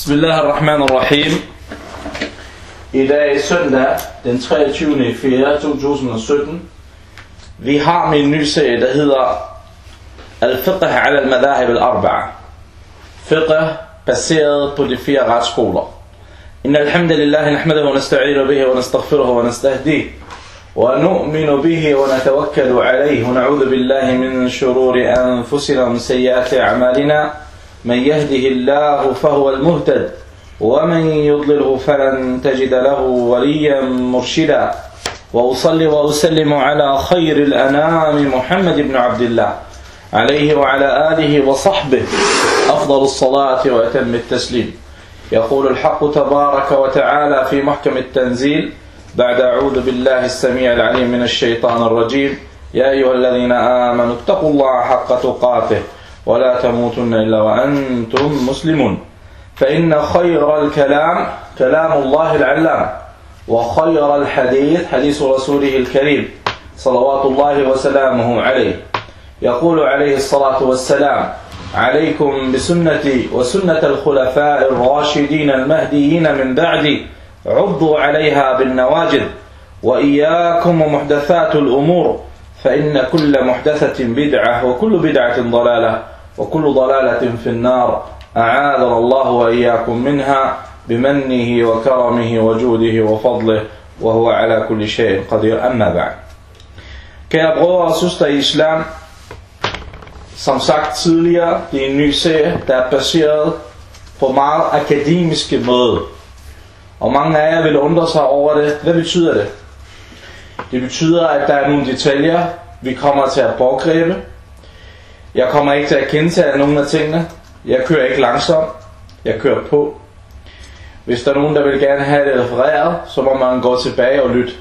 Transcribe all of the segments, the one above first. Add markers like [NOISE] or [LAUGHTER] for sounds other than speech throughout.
Bismillahirrahmanirrahim. I dag er søndag den 23. 4. 2017. Vi har en ny serie, der hedder Al-Fiqh ala al-Madahib al-Arba'a. Fiqh baseret på de fire retsskoler. إن الحمد لله نحمده ونستعين به ونستغفره ونستهديه ونؤمن به ونتوكل عليه ونعوذ بالله من شرور أنفسنا ومن سيئات أعمالنا من يهده الله فهو المهتد ومن يضلله فلن تجد له وليا مرشدا. وأصلي وأسلم على خير الأنام محمد بن عبد الله عليه وعلى آله وصحبه أفضل الصلاة وأتم التسليم. يقول الحق تبارك وتعالى في محكم التنزيل بعد أعوذ بالله السميع العليم من الشيطان الرجيم يا أيها الذين آمنوا اتقوا الله حق تقاته. ولا تموتن إلا وأنتم مسلمون. فإن خير الكلام كلام الله العلام وخير الحديث حديث رسوله الكريم صلوات الله وسلامه عليه. يقول عليه الصلاة والسلام عليكم بسنتي وسنة الخلفاء الراشدين المهديين من بعدي عضوا عليها بالنواجذ وإياكم ومحدثات الأمور فإن كل محدثة بدعة وكل بدعة ضلالة. وكل ضلالة في النار أعاذنا الله وإياكم منها بمنه وكرمه وجوده وفضله وهو على كل شيء قدير أما بعد Kære brødre og søstre i islam, som sagt tidligere, det er en ny serie, der er baseret på meget akademiske måde. Og mange af jer vil undre sig over det. Hvad betyder det? Det betyder, at der er nogle detaljer, vi kommer til at pågribe. jeg kommer ikke til at gentage nogen af tingene. Jeg kører ikke langsomt. Jeg kører på. Hvis der er nogen, der vil gerne have det refereret, så må man gå tilbage og lytte.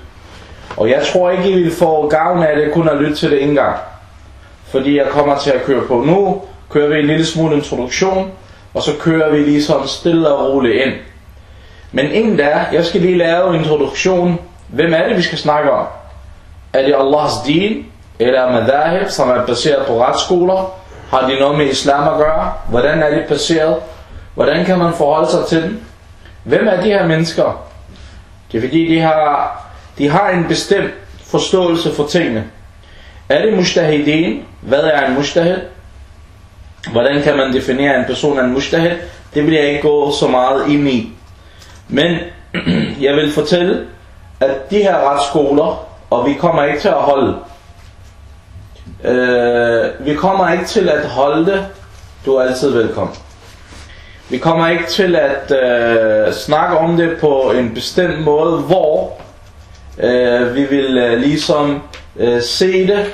Og jeg tror ikke, I vil få gavn af det kun at lytte til det en gang. Fordi jeg kommer til at køre på nu. Kører vi en lille smule introduktion. Og så kører vi ligesom stille og roligt ind. Men inden da, jeg skal lige lave en introduktion. Hvem er det, vi skal snakke om? Er det Allahs din? Eller madahib, som er baseret på retsskoler? Har de noget med islam at gøre? Hvordan er de baseret? Hvordan kan man forholde sig til dem? Hvem er de her mennesker? Det er fordi, de har, de har en bestemt forståelse for tingene. Er det mustahidin? Hvad er en mustahid? Hvordan kan man definere en person af en mustahid? Det vil jeg ikke gå så meget ind i. Men [CLEARS THROAT] jeg vil fortælle, at de her retsskoler, og vi kommer ikke til at holde, øh, vi kommer ikke til at holde det, du er altid velkommen. Vi kommer ikke til at øh, snakke om det på en bestemt måde, hvor øh, vi vil øh, ligesom øh, se det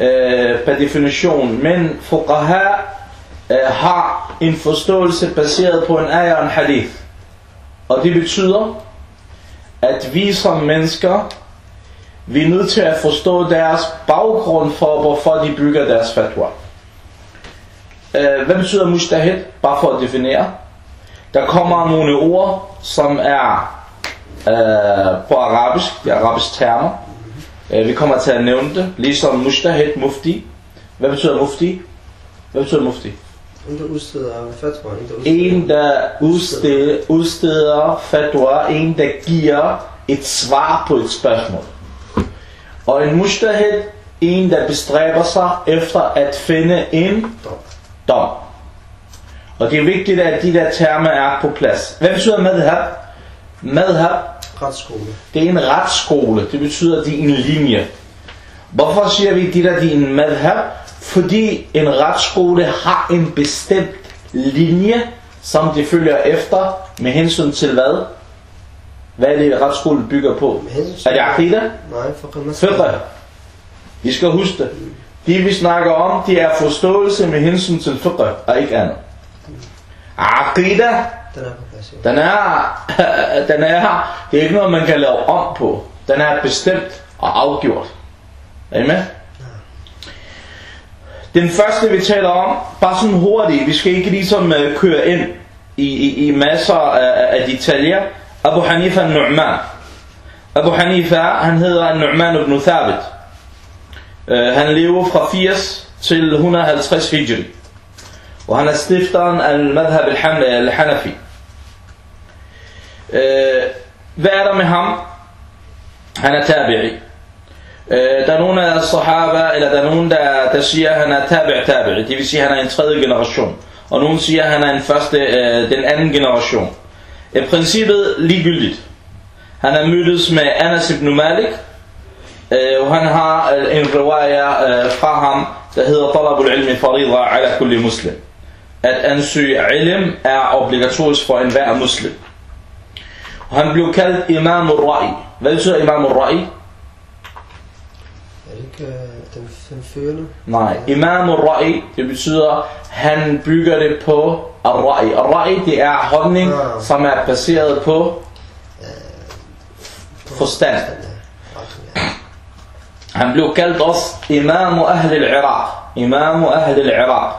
øh, per definition. Men fuqaha øh, har en forståelse baseret på en ayah og en hadith. Og det betyder, at vi som mennesker, vi er nødt til at forstå deres baggrund for, hvorfor de bygger deres fatwa. Hvad betyder mujtahid? Bare for at definere. Der kommer nogle ord, som er øh, på arabisk, det er arabisk termer. Vi kommer til at nævne det, ligesom mujtahid, mufti. Hvad betyder mufti? Hvad betyder mufti? En, der udsteder fatwa. En, der udsteder, udsteder fatwa. En, der giver et svar på et spørgsmål. Og en mujtahid, en, der bestræber sig efter at finde en dom. Og det er vigtigt, at de der termer er på plads. Hvad betyder madhab? Madhab, Retsskole. det er en retsskole. Det betyder, at de er en linje. Hvorfor siger vi, at de der de er en madhab? Fordi en retsskole har en bestemt linje, som de følger efter med hensyn til hvad? Hvad er det, retsskole bygger på? Er det aqida? Nej. I skal huske det. De vi snakker om, de er forståelse med hensyn til fiqh, og ikke andet. Aqida, Den er [LAUGHS] den er, det er ikke noget, man kan lave om på. Den er bestemt og afgjort. Er I med? Den første, vi taler om, bare sådan hurtigt, vi skal ikke ligesom uh, køre ind i, i, i masser af, af detaljer. Abu Hanifa al-Nu'man. Abu Hanifa, han hedder Nu'man ibn Thabit. Uh, han lever fra 80 til 150 hijri. Og han er stifteren af al-Madhab al-Hanafi. Øh, hvad er der med ham? Han er tabi'i. Øh, der er nogle af sahaba, eller der er nogen, der, der siger, at han er tabi' tabi'i. Det vil sige, at han er en tredje generation. Og nogen siger, at han er en første, øh, den anden generation. I princippet ligegyldigt. Han er mødtes med Anas ibn Malik, øh, og han har øh, en riwaya øh, fra ham, der hedder Talabul ilmi farida ala kulli muslim. At ansøge ilm er obligatorisk for enhver muslim. Og han blev kaldt Imam al-Ra'i. Hvad betyder Imam al-Ra'i? Er det ikke den, den førende? Nej, Imam al-Ra'i, det betyder, han bygger det på al-Ra'i. Al-Ra'i, det er holdning, Ja. som er baseret på forstand. Ja, ja. Han blev kaldt også Imam Ahl al-Iraq. Imam Ahl al-Iraq.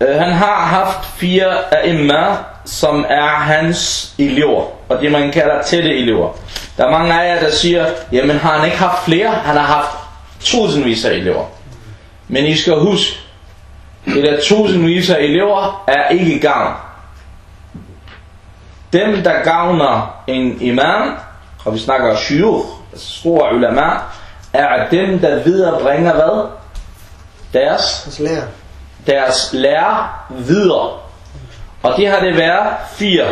Øh, Han har haft fire aimma, som er hans elever. Og det man kalder tætte elever. Der er mange af jer, der siger, jamen har han ikke haft flere? Han har haft tusindvis af elever. Men I skal huske, det der tusindvis af elever er ikke gavn. Dem, der gavner en imam, og vi snakker shuyukh, altså store ulama, er dem, der viderebringer hvad? Deres, Hans lærer. deres lærer videre. Og det har det været fire.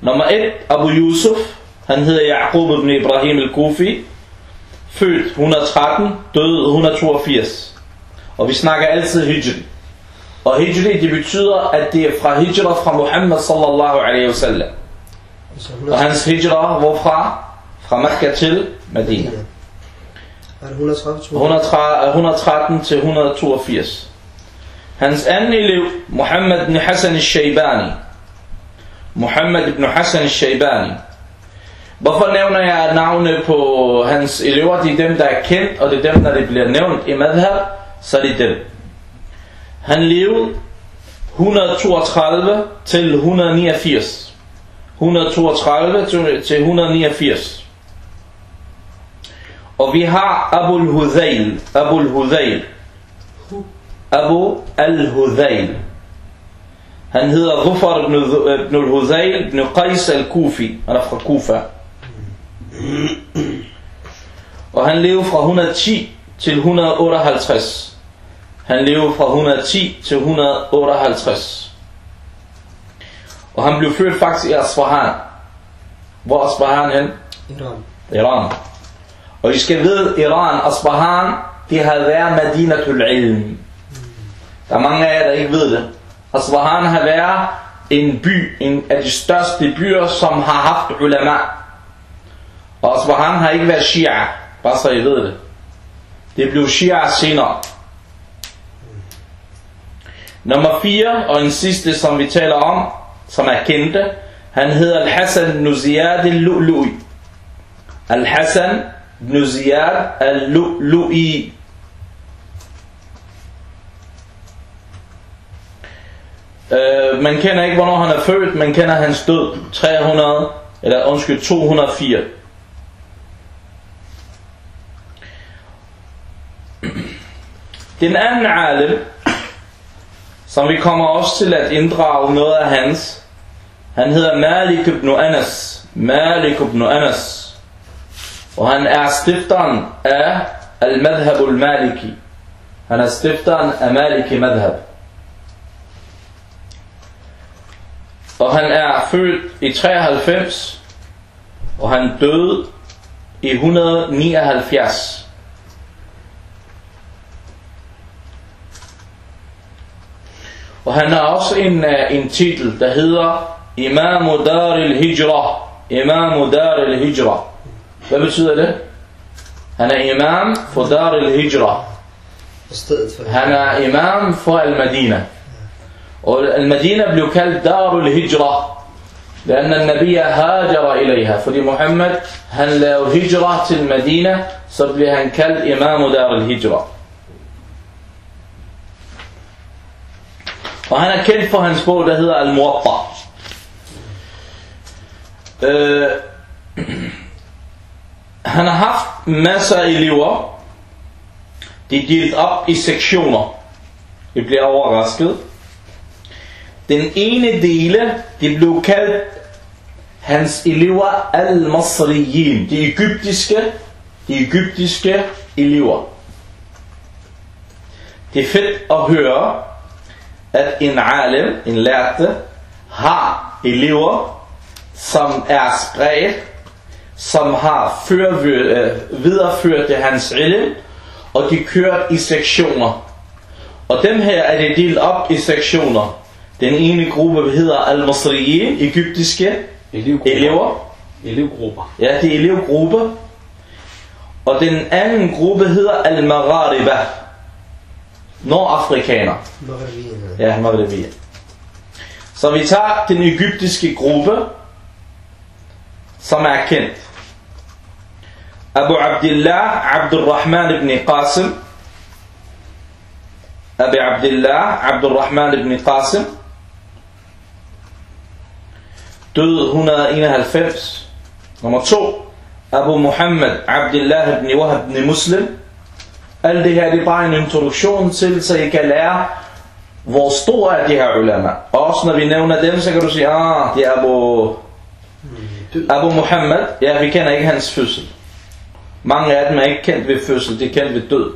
Nummer et, Abu Yusuf, han hedder Yaqub ibn Ibrahim al-Kufi, født 113, død 182. Og vi snakker altid hijri. Og hijri, det betyder, at det er fra hijra fra Muhammad sallallahu alaihi wasallam. Så Og 100, hans hijra, hvorfra? Fra Mekka til Medina. er det 130 tror 113 113 til 182. Hans anden elev, Muhammad ibn Hassan al-Shaybani. Muhammad ibn Hassan al-Shaybani. Hvorfor nævner jeg navne på hans elever? Det er dem, der er kendt, og det er dem, der det bliver nævnt i madhab, så er det dem. Han levede 132 til 189. 132 til- 189. Og vi har Abu al-Hudayl. Abu al-Hudayl. Abu al-Hudayl. Han hedder Zufar ibn, ibn al-Hudayl ibn Qais al-Kufi. Han er fra Kufa. Og han levede fra 110 til 158. Han levede fra 110 til 158. Og han blev født faktisk i Asfahan. Hvor er Asfahan hen? Iran. Iran. Og I skal vide, Iran, Asbahan, det har været Madinatul Ilm. Der er mange af jer, der ikke ved det. Asbahan har været en by, en af de største byer, som har haft ulama. Og Asbahan har ikke været Shia, bare så I ved det. Det blev Shia senere. Nummer 4, og en sidste, som vi taler om, som er kendte, han hedder Al-Hassan Ziyad al-Lu'lu'i. Al-Hassan ibn Ziyad al-Lu'lu'i. Uh, man kender ikke, hvornår han er født, man kender hans død. 300, eller undskyld, 204. Den anden alim, som vi kommer også til at inddrage noget af hans, han hedder Malik ibn Anas. Malik ibn Anas. Og han er stifteren af Al-Madhab al-Maliki. Han er stifteren af Maliki Madhab. Og han er født i 93, og han døde i 179. Og han har også en, uh, en titel, der hedder Imam Dar al-Hijra. Imam Dar al-Hijra. Hvad betyder det? Han er imam for Dar al-Hijra. Han er imam for al-Madina. Og al-Madina blev kaldt Dar al-Hijra. لأن النبي هاجر إليها fordi Muhammad han lavede hijra til Medina så blev han kaldt og han er kendt for hans bog der hedder al-Muwatta. Øh, [CLEARS THROAT] han har haft masser af elever. De er delt op i sektioner. Vi bliver overrasket. Den ene dele, de blev kaldt hans elever al-Masriyin, de egyptiske, de egyptiske elever. Det er fedt at høre, at en alim, en lærte, har elever, som er spredt, som har før, øh, videreført hans ilm, og de kørt i sektioner. Og dem her er det delt op i sektioner. Den ene gruppe hedder al-Masriyin, egyptiske Elevgrupper. elever. Elevgrupper. Ja, det er elevgruppe. Og den anden gruppe hedder al-Maghariba. Nordafrikaner. Ja, Maghribiya. Så vi tager den egyptiske gruppe, som er kendt. Abu Abdullah Abdurrahman ibn Qasim. Abu Abdullah Abdurrahman ibn Qasim. Død 191. Nummer 2. Abu Muhammad Abdullah ibn Wahab ibn Muslim. Alt det her det er bare en introduktion til, så I kan lære, hvor store er de her ulama. Og også når vi nævner dem, så kan du sige, ah, det er Abu, Død. Abu Muhammad. Ja, vi kender ikke hans fødsel. Mange af dem er ikke kendt ved fødsel, de er kendt ved død.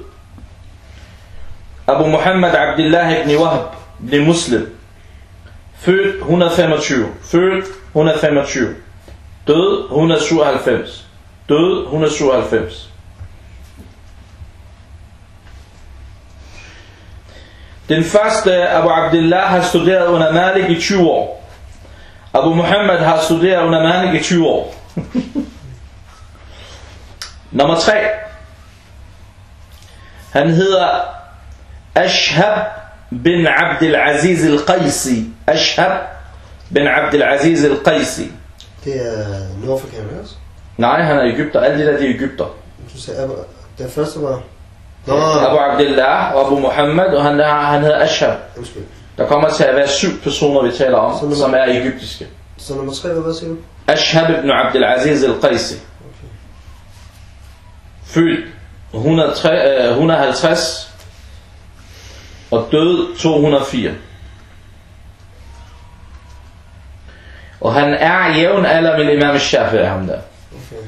Abu Muhammad Abdullah ibn Wahab ibn Muslim. Født 125. Født 125. Død 197. Død 197. Den første Abu Abdullah har studeret under Malik i 20 år. Abu Muhammad har studeret under Malik i 20 år. Nummer 3. Han hedder Ashhab bin Abdul Aziz al-Qaisi. Ashhab bin Abdul Aziz al-Qaisi. Det er nordafrikaner ikke også? Nej, han er Ægypter. Alle de der, de er Ægypter. Du sagde, den første var... Nå, Abu Abdullah og Abu Muhammad, og han, er, han hedder undskyld. Der kommer til at være syv personer, vi taler om, nummer- som er egyptiske. Så nummer tre hvad siger du? Ashhab ibn Abdul Aziz al-Qaisi. Okay. Født 103, øh, 150 og død 204. Og han er jævn alder med Imam Shafi'i, ham der. Okay.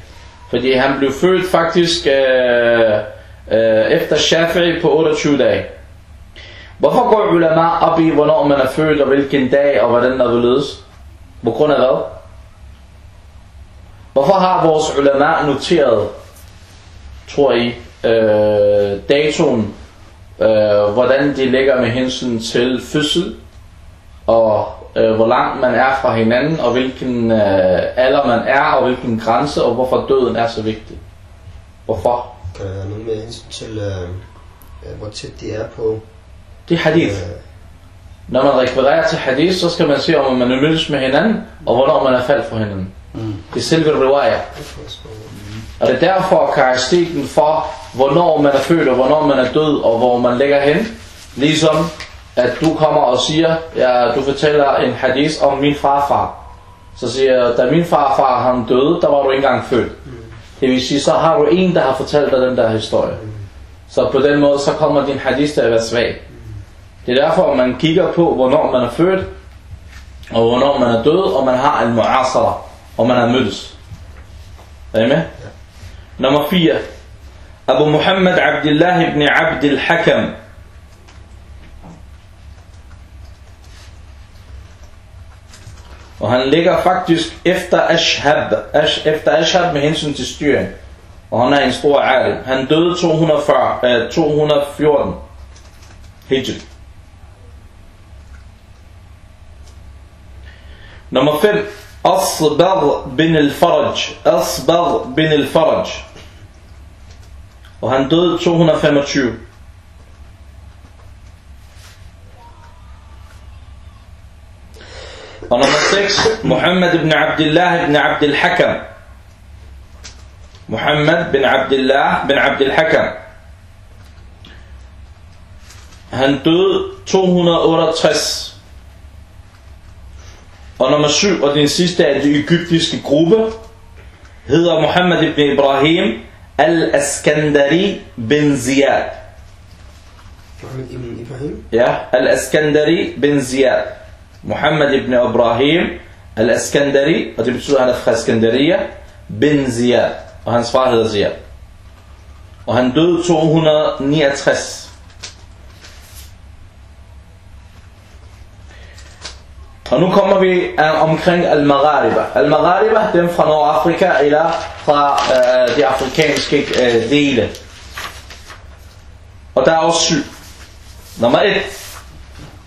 Fordi han blev født faktisk øh, øh, efter Shafi'i på 28 dage. Hvorfor går ulama op i, hvornår man er født, og hvilken dag, og hvordan der vil ledes? På grund af hvad? Hvorfor har vores ulama noteret, tror I, øh, datoen, øh, hvordan de ligger med hensyn til fødsel, og øh, hvor langt man er fra hinanden, og hvilken øh, alder man er, og hvilken grænse, og hvorfor døden er så vigtig. Hvorfor? Kan der være noget med hensyn til, øh, øh, hvor tæt de er på... Det er hadith. Øh, Når man refererer til hadith, så skal man se, om man er mødtes med hinanden, og hvornår man er faldt for hinanden. Mm. Det er selve så- Og det er derfor karakteristikken for, hvornår man er født, og hvornår man er død, og hvor man ligger hen. Ligesom, at du kommer og siger, ja, du fortæller en hadith om min farfar. Så siger jeg, da min farfar han døde, der var du ikke engang født. Det vil sige, så har du en, der har fortalt dig den der historie. Så på den måde, så kommer din hadith til at være svag. Det er derfor, man kigger på, hvornår man er født, og hvornår man er død, og man har en mu'asara, og man er mødtes. Er I med? Nummer 4. Abu Muhammad Abdullah ibn Abd al-Hakam. Og han ligger faktisk efter Ashhab, Ash, efter Ashhab med hensyn til styring. Og han er en stor alim. Han døde 240, øh, 214 Hijri. Nummer 5. Asbag bin al-Faraj. Asbag bin al-Faraj. Og han døde 225. Og nummer 6. Muhammad ibn Abdullah ibn Abd al-Hakam. Muhammad bin Abdullah bin Abd al-Hakam. Han døde 268. Og nummer 7, og den sidste af de egyptiske gruppe, hedder Muhammad ibn Ibrahim al-Askandari bin Ziyad. Mohammed ibn Ibrahim. Ja, al-Askandari bin Ziyad. Muhammad ibn Ibrahim al-Askandari, og det betyder, at han er fra Askandaria, bin Ziyad, og hans far hedder Ziyad. Og han døde 269. Og nu kommer vi uh, omkring Al-Maghariba. Al-Maghariba, dem fra Nordafrika eller fra uh, de afrikanske uh, dele. Og der er også syv. Nummer 1.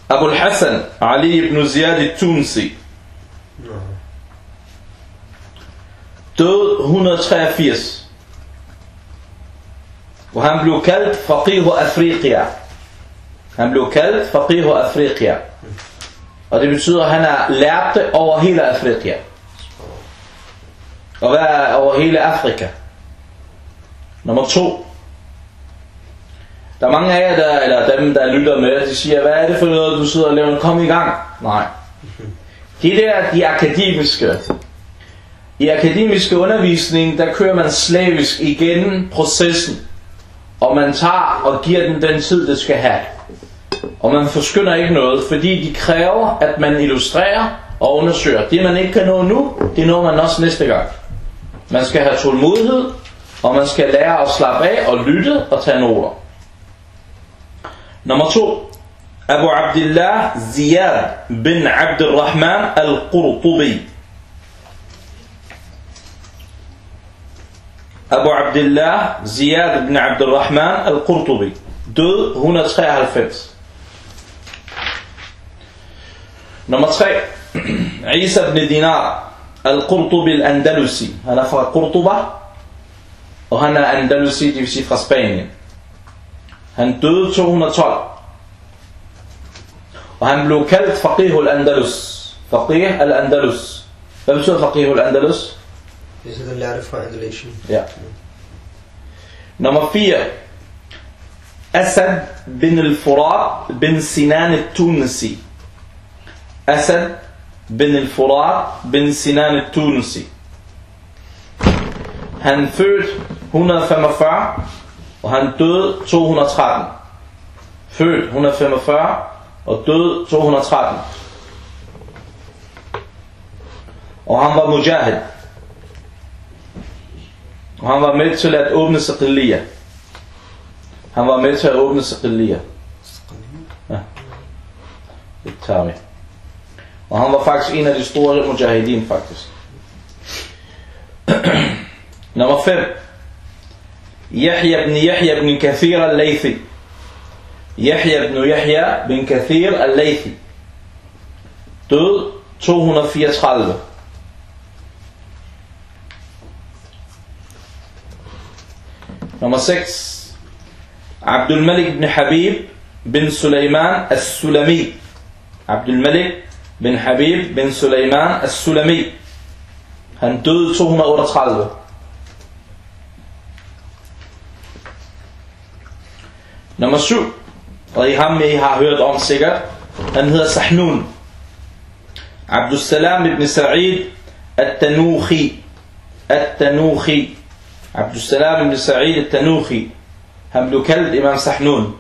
Abu al-Hassan Ali ibn Ziyad al-Tunsi. Død 183. Og han blev kaldt Faqih Afrika. Han blev kaldt Faqih Afrika. Og det betyder, at han er lærte over hele Afrika. Og hvad er over hele Afrika? Nummer to. Der er mange af jer, der, eller dem, der lytter med, de siger, hvad er det for noget, du sidder og laver? Kom i gang. Nej. [LAUGHS] De der, de akademiske. I akademiske undervisning, der kører man slavisk igennem processen. Og man tager og giver den den tid, det skal have. Og man forskynder ikke noget, fordi de kræver, at man illustrerer og undersøger. Det man ikke kan nå nu, det når man også næste gang. Man skal have tålmodighed, og man skal lære at slappe af og lytte og tage noter. Nummer to. Abu Abdullah Ziyad bin Abdurrahman al-Qurtubi. Abu Abdullah Ziyad bin Abdurrahman al-Qurtubi. Død 193. Nummer 3. Isa ibn Dinar al-Qurtubi al-Andalusi. Han er fra Qurtuba, og han er Andalusi, det vil sige fra Spanien. Han døde 212. Og han blev kaldt Faqih al-Andalus. Faqih al-Andalus. Hvad betyder Faqih al-Andalus? Det er den lærte fra Andalation. Ja. Nummer 4. Asad bin al-Furat bin Sinan al-Tunisi. Asad bin al-Furat bin Sinan al-Tunisi. Han født 145, og han døde 213. Født 145, og døde 213. Og han var mujahid. Og han var med til at åbne Saqiliya. Han var med til at åbne Saqiliya. Ja. Det tager vi. Og han var faktisk en af de store mujahidin faktisk. [CLEARS THROAT] Nummer 5. يحيى بن يحيى بن كثير الليثي. يحيى بن يحيى بن كثير الليثي. تود 234 نمبر 6 عبد الملك بن حبيب بن سليمان السلمي. عبد الملك بن حبيب بن سليمان السلمي. هنتود 234 Nummer 7. Og I ham I har hørt om sikkert. Han hedder Sahnun. Abdul Salam ibn Sa'id. Al-Tanuhi. Abdul Salam ibn Sa'id al-Tanuhi. Han blev kaldt Imam Sahnun.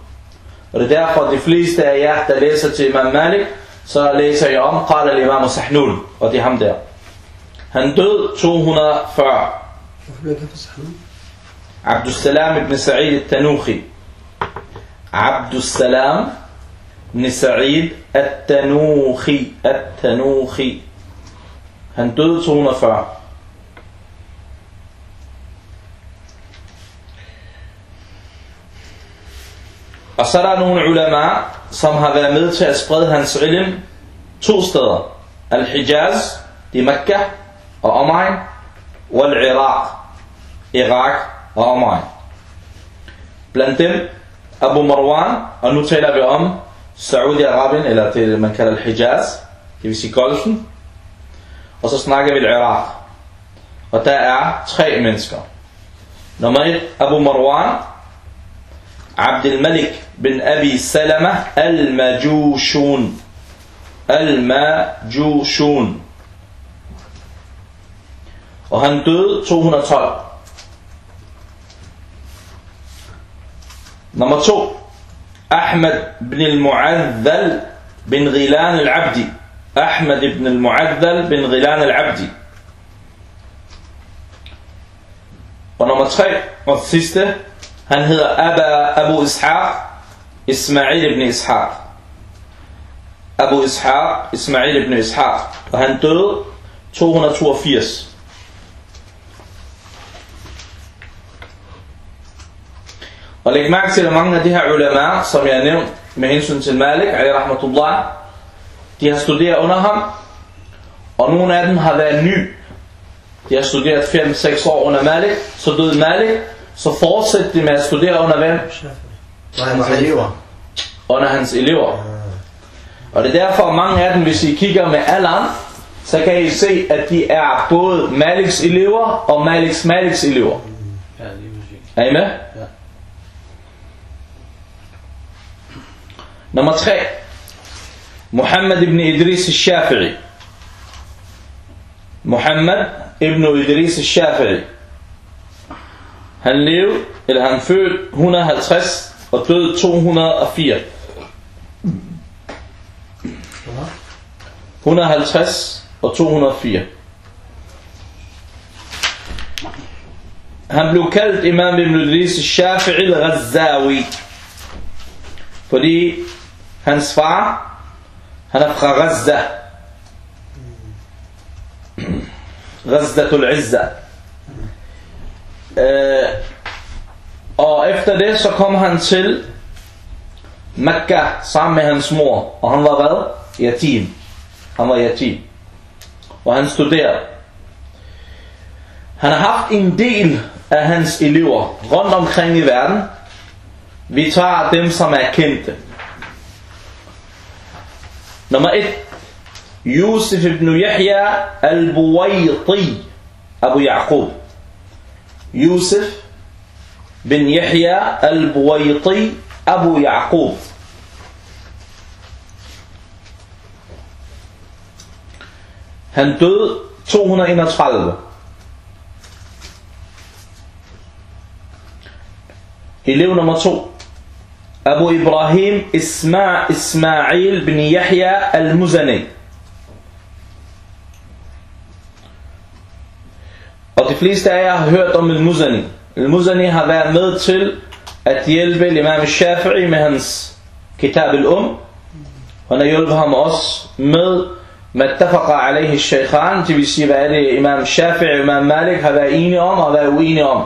Og det er derfor, de fleste af jer, der læser til Imam Malik, så læser jeg om, qala al-Imam Sahnun. Og det er ham der. Han døde 240. Hvorfor blev det for sammen? Abdul Salam ibn Sa'id al-Tanuhi. Abdul Salam ibn Sa'id al-Tanuhi. Al-Tanuhi. Han døde 240. Og så er ulama, som har været med til at sprede hans ilm to steder. Al-Hijaz, det er Mekka og omegn, og Al-Iraq, Irak og omegn. Blandt dem Abu Marwan, og nu taler vi om Saudi-Arabien, eller det man kalder Hijaz, det vil sige Golfen. Og så snakker vi Irak. Og der er tre mennesker. Nummer et, Abu Marwan, Abdul Malik bin Abi Salama al-Majushun. Al-Majushun. Og han døde 212 Nummer 2. Ahmed bin al-Mu'adhal bin Ghilan al-Abdi. Ahmad ibn al-Mu'addal bin Ghilan al-Abdi. Og nummer 3 og sidste, han hedder Aba Abu Ishaq, Ismail ibn Ishaq. Abu Ishaq, Ismail ibn Ishaq. Og han døde 282. Og læg mærke til, at mange af de her ulema, som jeg har nævnt med hensyn til Malik, ali rahmatullah, de har studeret under ham, og nogle af dem har været ny. De har studeret 5-6 år under Malik, så døde Malik, så fortsætter de med at studere under hvem? Nej, han var elever. Under hans elever. Og det er derfor, mange af dem, hvis I kigger med alderen, så kan I se, at de er både Maliks elever og Maliks Maliks elever. Ja. Er I med? Ja. Nummer 3. Muhammad ibn Idris al-Shafi'i. Muhammad ibn Idris al-Shafi'i. Han levede, eller han født 150 og døde 204. 150 og 204. Han blev kaldt imam ibn Idris al-Shafi'i al-Ghazawi. Fordi hans far, han er fra Gaza. Gazdatul Izza. Øh, og efter det, så kom han til Mekka sammen med hans mor. Og han var hvad? Yatim. Han var yatim. Og han studerede. Han har haft en del af hans elever rundt omkring i verden. Vi tager dem, som er kendte. Nummer 1. Yusuf ibn Yahya al-Buwayti Abu Yaqub. Yusuf bin Yahya al-Buwayti Abu Yaqub. Han døde 231. Elev nummer 2. Abu Ibrahim Isma Ismail bin Yahya al-Muzani. Og de fleste af jer har hørt om al-Muzani. Al-Muzani har været med til at hjælpe Imam Shafi'i med hans kitab al-Um. Han har hjulpet ham også med mattafaqa alaihi shaykhan, det vil sige, hvad er det Imam Shafi'i og Imam Malik har været enige om og været uenige om.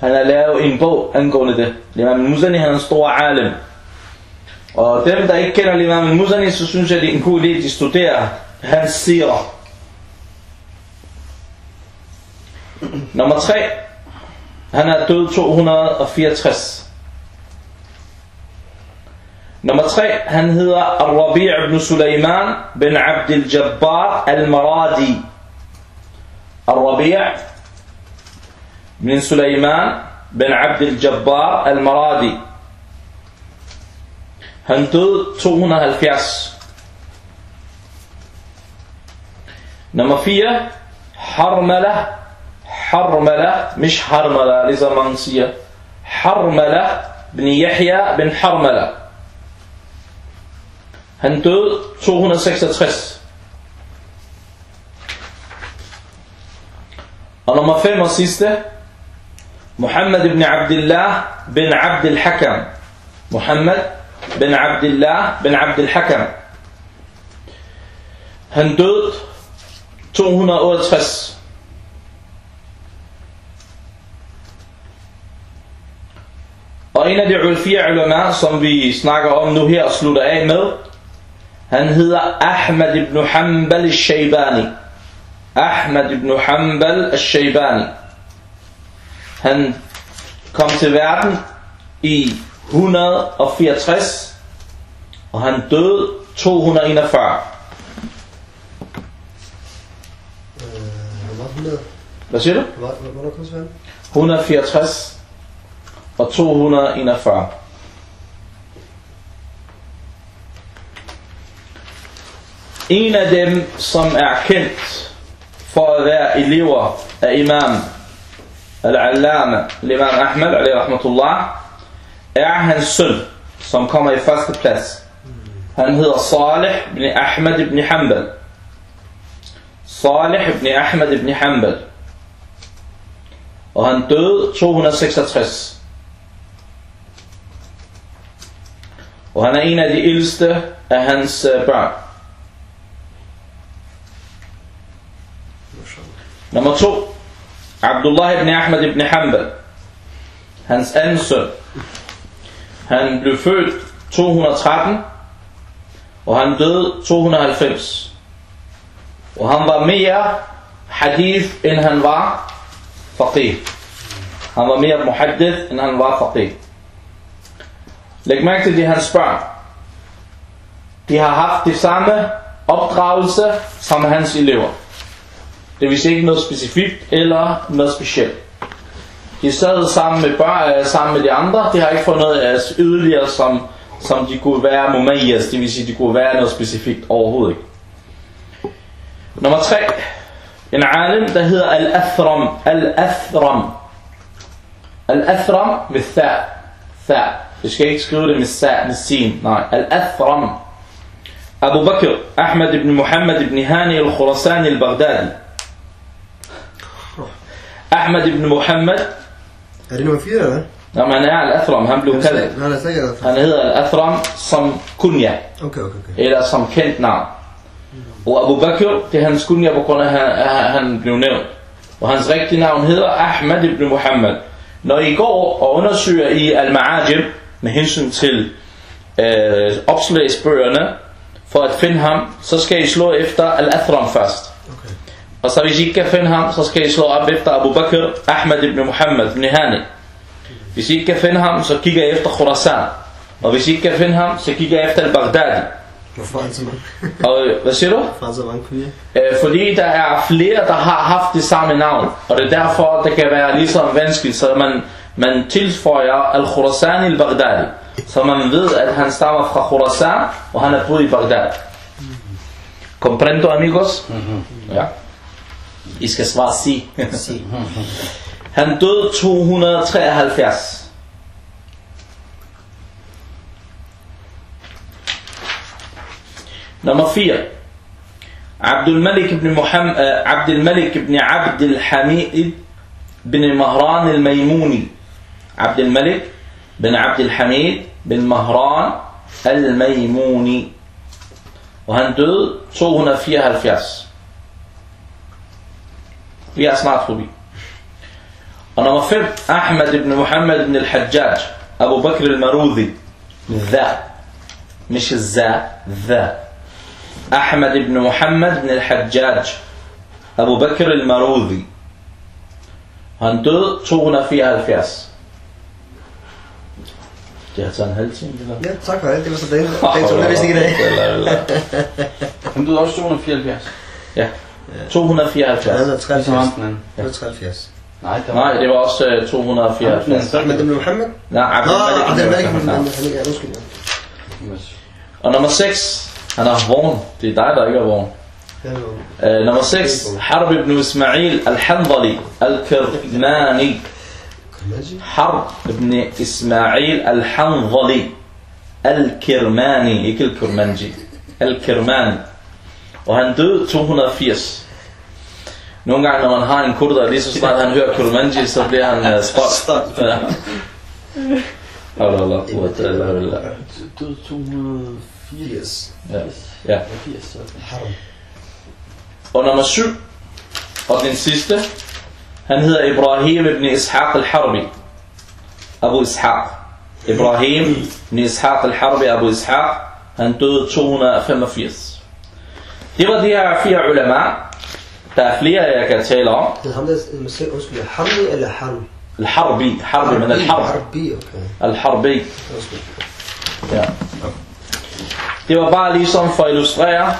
Han har lavet en bog angående det. Imam al-Muzani han er en stor alim. Og dem, der ikke kender Imam al-Muzani, så synes jeg, det er en god idé, at de studerer hans sirer. Nummer 3. Han er død 264. Nummer 3. Han hedder Al-Rabi' ibn Sulaiman bin Abd al-Jabbar al-Maradi. Al-Rabi' من سليمان بن عبد الجبار المرادي. هندو تونا الفياس. نما فيه حرملة حرملة مش حرملة لزمانسية حرملة بن يحيى بن حرملة. han døde 266. Og nummer 5 og sidste, Muhammad ibn Abdullah bin Abdul Hakam. Muhammad bin Abdullah bin Abdul Hakam. Han døde 268. Og en af de ulfire ulema, som vi snakker om nu her og slutter af med, han hedder Ahmad ibn Hanbal al-Shaybani. Ahmad ibn Hanbal al-Shaybani. Han kom til verden i 164, og han døde 241. Øh, hvor var 100? Hvad siger du? Hvor, hvor, hvornår kom Svend? 164 og 241. En af dem, som er kendt for at være elever af imam Al-Allama, Imam Ahmad, alaihi rahmatullah, er hans søn, som kommer i første plads. Han hedder Salih ibn Ahmad ibn Hanbal. Salih ibn Ahmad ibn Hanbal. Og han døde 266. Og han er en af de ældste af hans øh, børn. Nummer to. Abdullah ibn Ahmad ibn Hanbal. Hans anden søn. Han blev født 213, og han døde 290. Og han var mere hadith, end han var faqih. Han var mere muhaddith, end han var faqih. Læg mærke til, det hans børn. De har haft det samme opdragelse som hans elever. Det vil sige ikke noget specifikt eller noget specielt. De sad sammen med, børn, øh, sammen med de andre. De har ikke fået noget af yderligere, som, som de kunne være mumayas. Det vil sige, de kunne være noget specifikt overhovedet ikke. Nummer 3. En alim, der hedder Al-Athram. Al-Athram. Al-Athram med tha. Tha. Vi skal ikke skrive det med sa, med sin. Nej. Al-Athram. Abu Bakr, Ahmed ibn Muhammad ibn Hani al-Khurasani al-Baghdadi. Ahmad ibn Muhammad Er det nummer 4 eller hvad? Når man er al-Athram, han blev kaldt. Han er slet ikke Han hedder al-Athram som kunya, Okay, okay, okay. eller som kendt navn. Og Abu Bakr, det er hans kunya på grund af, at han, han blev nævnt. Og hans rigtige navn hedder Ahmad ibn Muhammad. Når I går og undersøger i al-Ma'ajib, med hensyn til øh, opslagsbøgerne, for at finde ham, så skal I slå efter al-Athram først. Og så hvis I ikke kan finde ham, så skal I slå op efter Abu Bakr, Ahmad ibn Muhammad ibn Hani. Hvis I ikke kan finde ham, så kigger I efter Khurasan. Og hvis I ikke kan finde ham, så kigger I efter al-Baghdadi. Hvorfor er han så mange? Og øh, hvad siger du? Hvorfor så mange kuger? Øh, fordi der er flere, der har haft det samme navn. Og det er derfor, det kan være ligesom vanskeligt, så man, man tilføjer al-Khurasan al-Baghdadi. Så man ved, at han stammer fra Khurasan, og han er boet i Baghdad. Comprendo, amigos? Ja. I skal svare. Sig. [LAUGHS] [LAUGHS] Han døde 273. Nummer 4. Abdul Malik ibn Muhammad, uh, Abdul Malik ibn Abd al-Hamid bin Mahran al-Maymuni. Abdul Malik bin Abd al-Hamid bin Mahran al-Maymuni. Og han døde 274. Vi er snart forbi. Og nummer 5, Ahmad ibn Muhammad ibn al-Hajjaj, Abu Bakr al-Marudhi, ذا مش الزا ذا أحمد بن محمد بن الحجاج أبو بكر المروذي Han døde 274. Det har taget en halv time, det der. Ja, tak for det. Det var så dagen. Dagen tog jeg vist ikke i dag. Han døde også 274. Ja, 274. Han er Ligesom 73. ham den anden. Han er 73. Nej, der Nej, det var også øh, 274. Men det er Muhammad? Nej, Nå, Abdul det Malik er ibn Muhammad. Er ikke undskyld. ja. Og nummer 6, han er vogn. Det er dig, der ikke er vogn. Ja, det var- Uh, nummer 6, Harb ibn Ismail al-Handali al-Kirmani. Harb ibn Ismail al-Handali al-Kirmani, ikke al-Kurmanji. Al-Kirmani. Og han døde 280. Nogle gange, når man har en kurder, lige så snart han hører Kurmanji, så bliver han uh, stolt. Stolt. Ja. Allah, quwwata illa billah. døde 280. Ja. Ja. 80, okay. Haram. Og nummer 7, og den sidste, han hedder Ibrahim ibn Ishaq al-Harbi. Abu Ishaq. Ibrahim ibn Ishaq al-Harbi, Abu Ishaq, han døde 285. Det var de her fire ulama. Der er flere, jeg kan tale om. Det er ham, der er selv, undskyld, Harbi eller Harm? Al-Harbi, Harbi, men. Harbi. Al-Harbi. Undskyld. Ja. Det var bare ligesom for at illustrere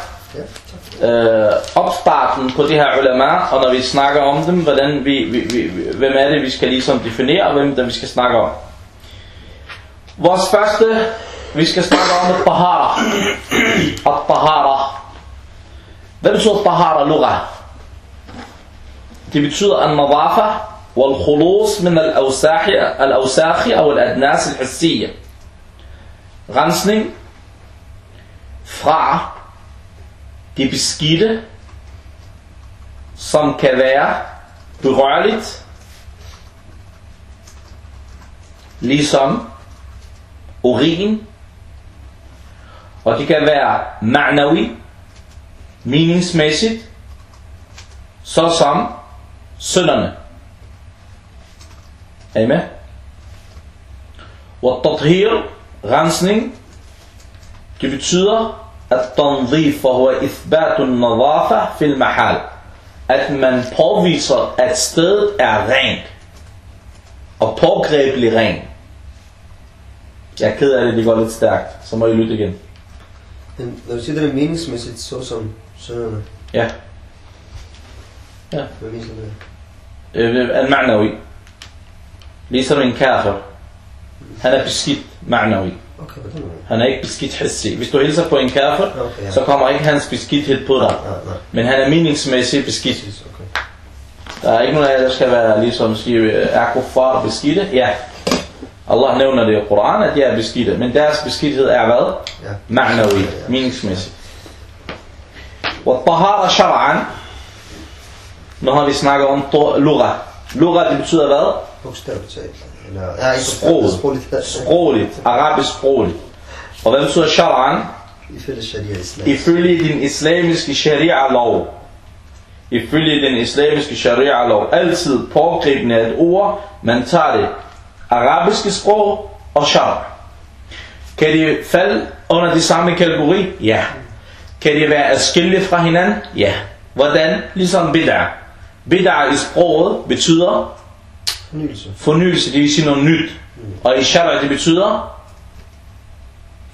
øh, opstarten på de her ulama, og når vi snakker om dem, hvordan vi, vi, vi, hvem er det, vi skal ligesom definere, og hvem det vi skal snakke om. Vores første, vi skal snakke om er tahara. At-tahara. Hvad betyder tahara lugha? Det betyder al-nadafa wal-khulus min al-awsahi al-awsakhi og al-adnas al-hissiya. Rensning fra det beskidte, som kan være berørligt, ligesom urin, og det kan være ma'nawi, meningsmæssigt, såsom synderne. Er I med? والتطهير rensning det betyder at tanzif هو إثبات النظافة في المحال at man påviser at stedet er rent og pågrebelig ren jeg er ked af det, det går lidt stærkt så må I lytte igen Men når du siger, det er meningsmæssigt, så med det? Øh, al-ma'nawi ligesom en kafir han er beskidt ma'nawi Okay, han er ikke beskidt hissi hvis du hilser på en kafir Okay, ja. så kommer ikke hans beskidthed på dig Nej, nej. men han er meningsmæssigt beskidt okay. Der er ikke nogen af jer, der skal være ligesom sige, er kuffar beskidte? Ja. Allah nævner det i Koran, at de er beskidte. Men deres beskidthed er hvad? Ja. Ma'nawi, meningsmæssigt. والطهارة شرعا Nu har vi snakket om to- lugha. Lugha, det betyder hvad? Bogstaveligt talt. Eller, ja, ikke Sproget. Sprogligt. Sprogligt. Arabisk sprogligt. Og hvad betyder shar'an? Ifølge sharia islam. Ifølge den islamiske sharia-lov. Ifølge den islamiske sharia-lov. Altid pågribende af et ord. Man tager det arabiske sprog og shar. Kan det falde under de samme kategori? Ja. Kan det være at skille fra hinanden? Ja. Hvordan? Ligesom bid'ah. Bid'ah i sproget betyder fornyelse. Fornyelse, det vil sige noget nyt. Mm. Og i shara, det betyder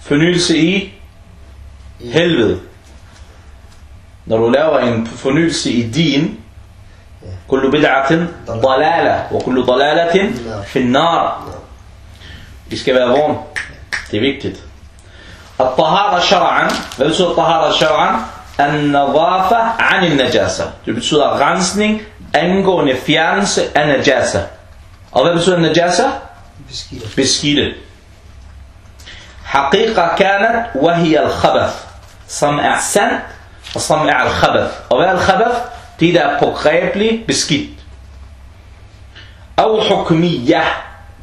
fornyelse i helvede. Når du laver en fornyelse i din, kullu bid'atin dalala, og kullu dalalatin finnar. Vi skal være vågen. Det er vigtigt. الطهارة شرعا hvad betyder الطهارة شرعا النظافة عن النجاسة det betyder rensning angående fjernelse af najasa og hvad betyder najasa? Beskidte. beskidte حقيقة كانت وهي الخبث som er sand og som er al-khabath og hvad er al-khabath? det der er pågrebeligt beskidt أو حكمية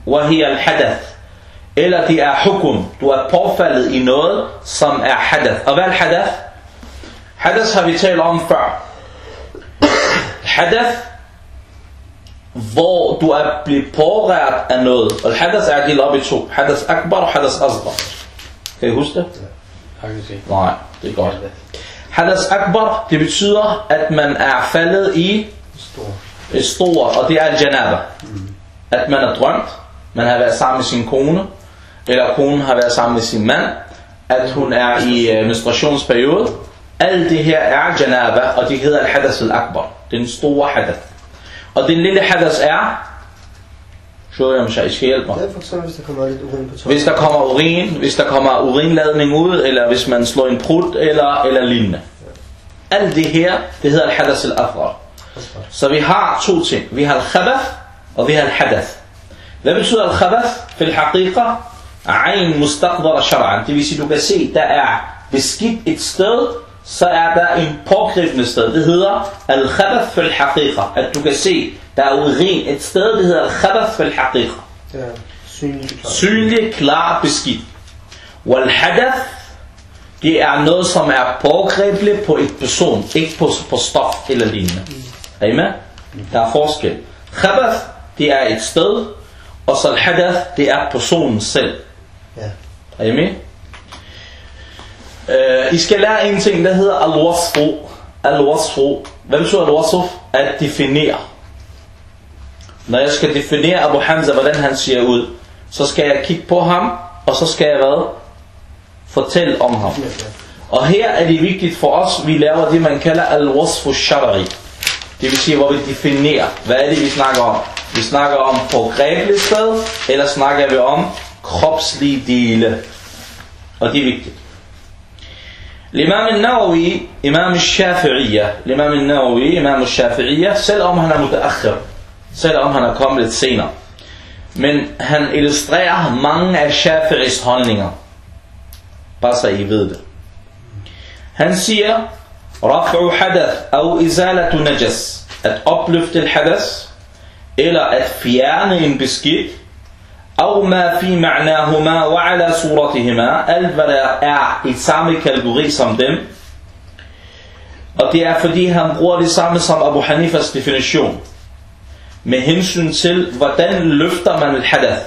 وهي الحدث eller det er hukum. Du er påfaldet i noget som er hadath. Og hvad er hadath? hadath har vi talt om før. Hadath hvor du er blevet pårørt af noget. Og hadath er delt op i to. Hadath akbar og hadath asghar. Kan I huske det? Nej, det er godt. Hadath akbar det betyder at man er faldet i Stor. et stort, og det er janaba. At man er drømt, man har været sammen med sin kone, eller konen har været sammen med sin mand, at hun er i uh, menstruationsperiode. Alt det her er janaba, og det hedder al-hadath al-akbar. Den store hadath. Og den lille hadath er, jeg om I skal hjælpe mig. Det er hvis der kommer urin. Hvis der kommer urin, hvis der kommer urinladning ud, eller hvis man slår en prut, eller, eller lignende. Alt det her, det hedder al-hadath al-akbar. Så vi har to ting. Vi har al-khabath, og vi har al-hadath. Hvad betyder al-khabath? For al-haqiqa, ayn mustaqdara shar'an. Det vil sige, du kan se, der er beskidt et sted, så er der en pågribende sted. Det hedder al-khabath for al-haqiqa. At du kan se, der er urin et sted, det hedder al-khabath synligt. klart. Synlig, klar, beskidt. Wal-hadath, det er noget, som er pågribeligt på et person, ikke på, på stof eller lignende. Er I med? Der er forskel. Khabath, det er et sted, og så al-hadath, det er personen selv. Ja. Er I med? Uh, I skal lære en ting, der hedder al-wasfu. Al-wasfu. Hvad betyder al-wasf? At definere. Når jeg skal definere Abu Hamza, hvordan han ser ud, så skal jeg kigge på ham, og så skal jeg hvad? Fortælle om ham. Og her er det vigtigt for os, vi laver det, man kalder al-wasfu shari. Det vil sige, hvor vi definerer, hvad er det, vi snakker om. Vi snakker om pågrebeligt sted, eller snakker vi om kropslige dele. Og det er vigtigt. L'imam al-Nawawi, imam al-Shafi'iyya, l'imam al-Nawawi, imam al-Shafi'iyya, selvom han er mutaakhir, selvom han er kommet lidt senere. Men han illustrerer mange af Shafi'is holdninger. Bare så I ved det. Han siger, Raf'u hadath, au izalatu najas. At opløfte et hadas, eller at fjerne en beskidt, أو ما في معناهما وعلى صورتهما alt hvad der er i samme kategori som dem og det er fordi han bruger det samme som Abu Hanifas definition med hensyn til hvordan løfter man et hadath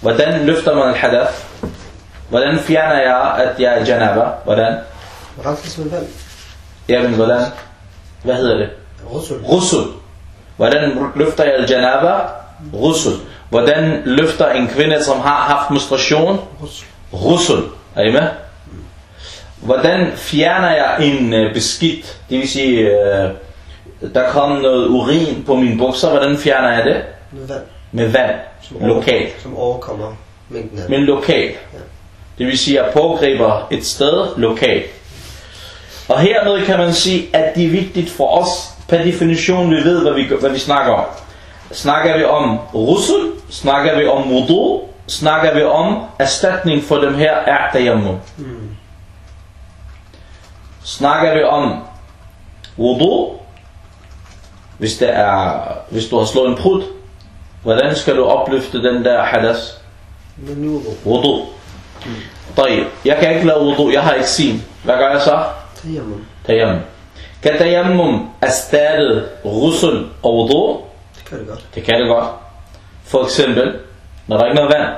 hvordan løfter man et hadath hvordan fjerner jeg at jeg er janaba hvordan jamen hvordan hvad hedder det Rusul. Rusul. Hvordan løfter jeg janaba? Rusul. Hvordan løfter en kvinde, som har haft menstruation? Rusul. Er I med? Hvordan fjerner jeg en øh, beskidt? Det vil sige, øh, der kom noget urin på mine bukser. Hvordan fjerner jeg det? Med vand. Med vand. Som over- Lokalt. Som overkommer mængden af Men lokalt. Det vil sige, at jeg pågriber et sted lokalt. Og hermed kan man sige, at det er vigtigt for os, per definition, vi ved, hvad vi, hvad vi snakker om. Snakker vi om rusul, snakker vi om wudu, snakker vi om erstatning for dem her er tayammum. Snakker vi om wudu, hvis, det er, hvis du har slået en prut, hvordan skal du opløfte den der hadas? Med nuvå. Wudu. طيب, jeg kan ikke lave wudu, jeg har eksim. Hvad gør jeg så? Tayammum. Tayammum. Kan tayammum erstatte rusul og wudu? Det kan det godt. Det kan det godt. For eksempel, når der ikke noget vand,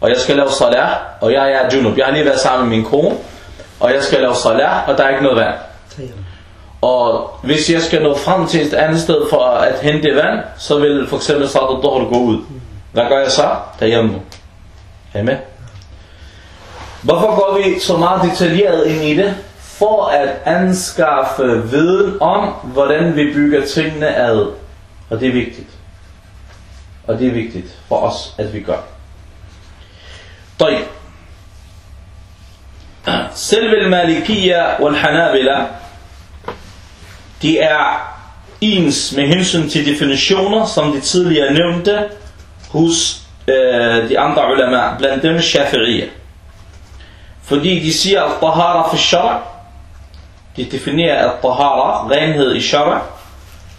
og jeg skal lave salah, og jeg er junub. Jeg har lige været sammen med min kone, og jeg skal lave salah, og der er ikke noget vand. Og hvis jeg skal nå frem til et andet sted for at hente vand, så vil for eksempel Salat Dhuhr gå ud. Hvad gør jeg så? Tayammum. Er I med? Hvorfor går vi så meget detaljeret ind i det? For at anskaffe viden om, hvordan vi bygger tingene ad. Og det er vigtigt. Og det er vigtigt for os, at vi gør. طيب. Selve al-Malikiyya wal-Hanabila de er ens med hensyn til definitioner, som de tidligere nævnte hos øh, de andre ulema, blandt dem Shafi'iyya. Fordi de siger, at tahara for shara, de definerer at tahara, renhed i shara,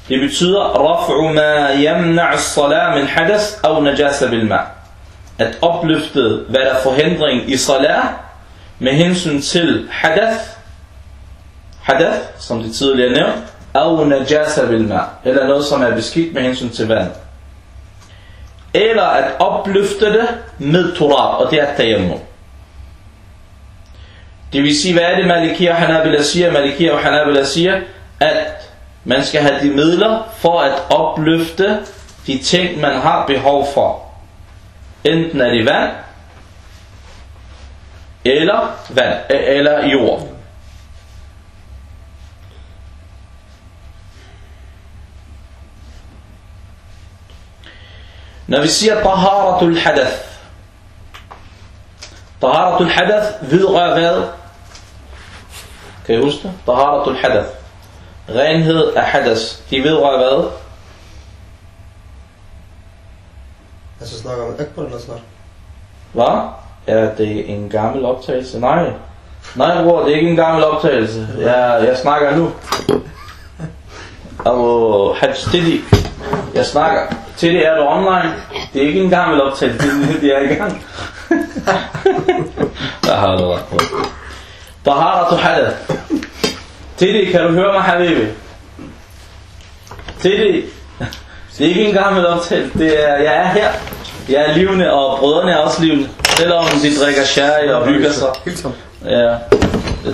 det betyder raf'u ma yamna' as-salah min hadath aw najasa bil ma. At opløfte, hvad der er forhindring i salah, med hensyn til hadath, hadath, som det tidligere nævnt, aw najasa bil ma, eller noget som er beskidt med hensyn til vand. Eller at opløfte det med turab, og det er tayammum. Det vil sige, hvad er det Malikia og Hanabila siger? Malikia og Hanabila siger, at man skal have de midler for at opløfte de ting, man har behov for. Enten er det vand, eller vand, eller jord. Når vi siger taharatul hadath, taharatul hadath vedrører hvad? Kan I huske det? Taharatul hadath. Renhed af hadas. De vedrører hvad? Altså snakker om Akbar eller snart? Hvad? Er det en gammel optagelse? Nej. Nej, bror, det er ikke en gammel optagelse. Jeg, jeg snakker nu. Abu Hajj Tidi. Jeg snakker. Tidi, er du online? Det er ikke en gammel optagelse. Det, det er i gang. [LAUGHS] Der har du ret på. Taharatu hadath. Sidi, kan du høre mig, Habibi? Sidi, det er ikke engang med optalt. Det er, jeg er her. Jeg er livende, og brødrene er også livende. Selvom de drikker sherry og hygger sig. Ja.